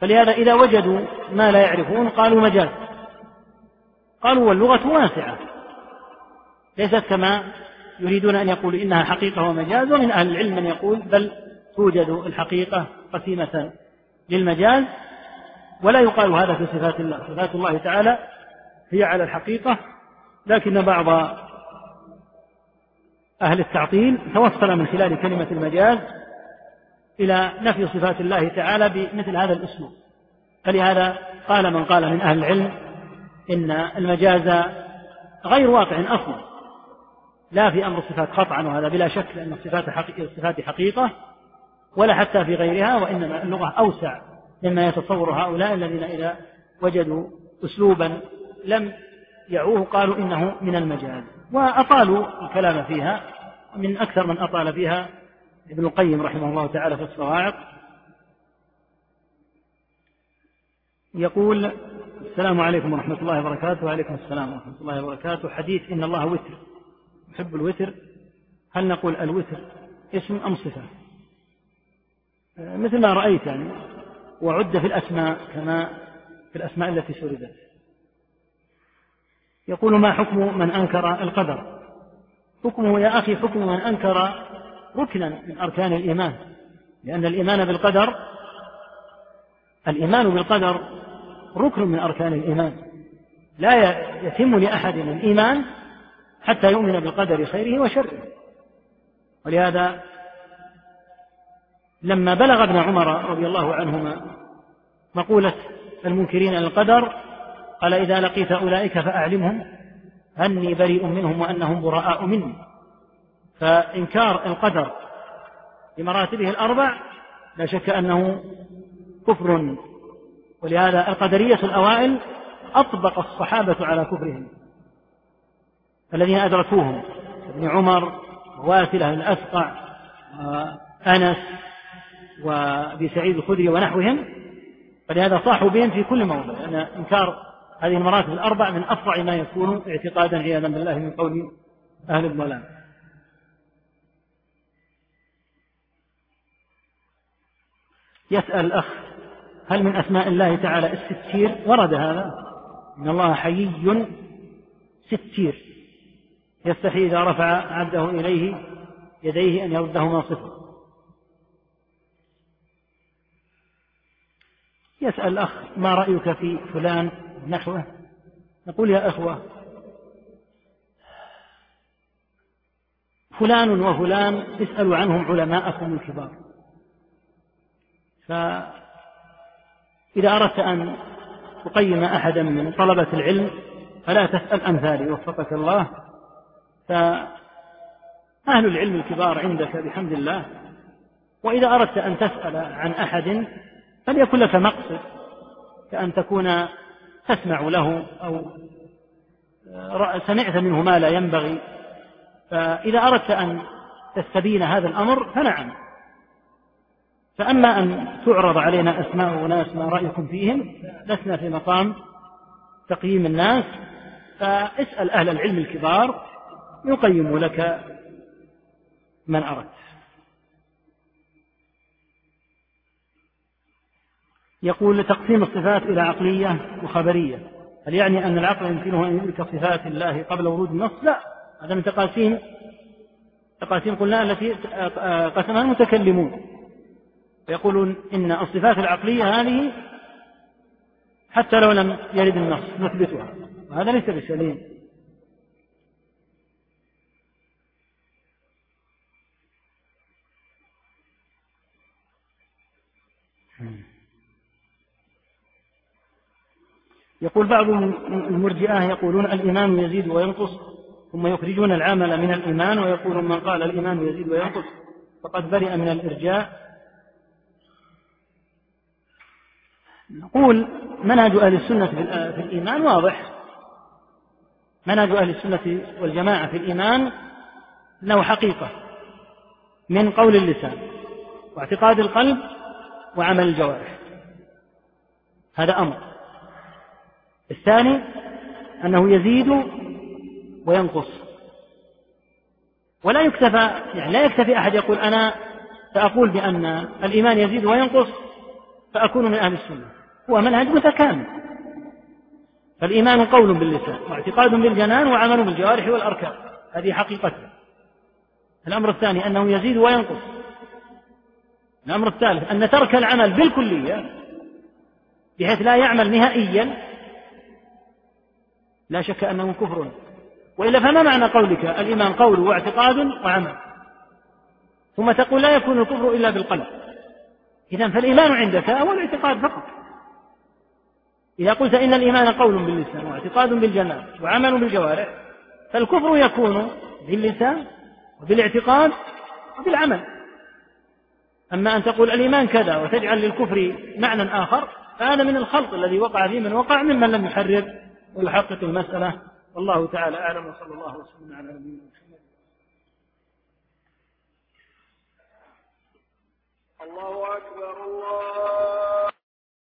S2: فلهذا إذا وجدوا ما لا يعرفون قالوا مجاز. قالوا واللغة واسعة. ليست كما يريدون أن يقولوا إنها حقيقة ومجاز ومن أهل العلم من يقول بل توجد الحقيقة قسيمة للمجاز ولا يقال هذا في صفات الله. صفات الله تعالى هي على الحقيقة لكن بعض أهل التعطيل توصل من خلال كلمة المجاز إلى نفي صفات الله تعالى بمثل هذا الأسلوب فلهذا قال من قال من أهل العلم إن المجاز غير واقع أصلا. لا في أمر الصفات قطعا وهذا بلا شك لأن الصفات حقيقة, الصفات حقيقة ولا حتى في غيرها وإنما اللغة أوسع مما يتصور هؤلاء الذين إذا وجدوا أسلوبا لم يعوه قالوا إنه من المجاز وأطالوا الكلام فيها من أكثر من أطال فيها ابن القيم رحمه الله تعالى في الصواعق. يقول السلام عليكم ورحمة الله وبركاته وعليكم السلام ورحمة الله وبركاته. حديث إن الله وتر. يحب الوتر هل نقول الوتر اسم أم صفة؟ مثل ما رأيت يعني وعد في الأسماء كما في الأسماء التي سردت. يقول ما حكم من أنكر القدر؟ حكمه يا أخي حكم من أنكر ركنا من أركان الإيمان لأن الإيمان بالقدر الإيمان بالقدر ركن من أركان الإيمان. لا يتم لأحد الإيمان حتى يؤمن بالقدر خيره وشره. ولهذا لما بلغ ابن عمر رضي الله عنهما مقولة المنكرين للقدر قال إذا لقيت أولئك فأعلمهم أني بريء منهم وأنهم براء مني. فإنكار القدر بمراتبه الأربع لا شك أنه كفر ولهذا القدرية الأوائل أطبق الصحابة على كفرهم. الذين أدركوهم ابن عمر وواثلة الأسقع وأنس وأبي سعيد الخدري ونحوهم فلهذا صاحوا بهم في كل موضع لأن إنكار هذه المراتب الأربع من أفظع ما يكون اعتقادا عياذا بالله من قول أهل الضلال. يسأل الأخ هل من أسماء الله تعالى الستير؟ ورد هذا. إن الله حيي ستير. يستحي إذا رفع عبده إليه يديه أن يردهما صفر. يسأل الأخ ما رأيك في فلان نحوه؟ نقول يا أخوة فلان وفلان اسألوا عنهم علماءكم الكبار. فإذا أردت أن تقيم أحدا من طلبة العلم فلا تسأل أمثالي وفقك الله. فأهل العلم الكبار عندك بحمد الله وإذا أردت أن تسأل عن أحد فليكن لك مقصد كأن تكون تسمع له أو سمعت منه ما لا ينبغي. فإذا أردت أن تستبين هذا الأمر فنعم. فأما أن تعرض علينا أسماء أناس ما رأيكم فيهم لسنا في مقام تقييم الناس. فاسأل أهل العلم الكبار يقيم لك من أردت. يقول تقسيم الصفات إلى عقلية وخبرية. هل يعني أن العقل يمكنه أن يدرك صفات الله قبل ورود النص؟ لا. هذا من تقاسيم. تقاسيم قلنا التي قسمها المتكلمون. يقولون إن الصفات العقلية هذه حتى لو لم يرد النص نثبتها. وهذا ليس بسليم يقول بعض المرجئة يقولون الإيمان يزيد وينقص ثم يخرجون العمل من الإيمان ويقولون من قال الإيمان يزيد وينقص فقد برئ من الإرجاء. نقول منهج أهل السنة في الإيمان واضح. منهج أهل السنة والجماعة في الإيمان أنه حقيقة من قول اللسان واعتقاد القلب وعمل الجوارح. هذا أمر. الثاني أنه يزيد وينقص. ولا يكتفى يعني لا يكتفي أحد يقول أنا سأقول بأن الإيمان يزيد وينقص فأكون من أهل السنة. هو منهج متكامل. فالإيمان قول باللسان واعتقاد بالجنان وعمل بالجوارح والأركان. هذه حقيقته الأمر الثاني أنه يزيد وينقص. الأمر الثالث أن ترك العمل بالكلية بحيث لا يعمل نهائيا لا شك أنه كفر. وإلا فما معنى قولك؟ الإيمان قول واعتقاد وعمل. ثم تقول لا يكون الكفر إلا بالقلب. إذا فالإيمان عندك هو الاعتقاد فقط. إذا قلت إن الإيمان قول باللسان واعتقاد بالجنان وعمل بالجوارح فالكفر يكون باللسان وبالاعتقاد وبالعمل. أما أن تقول الإيمان كذا وتجعل للكفر معنى آخر فهذا من الخلط الذي وقع فيه من وقع ممن لم يحرر. ويحقق المسألة والله تعالى أعلم وصلى الله وسلم على نبينا محمد.
S3: الله أكبر الله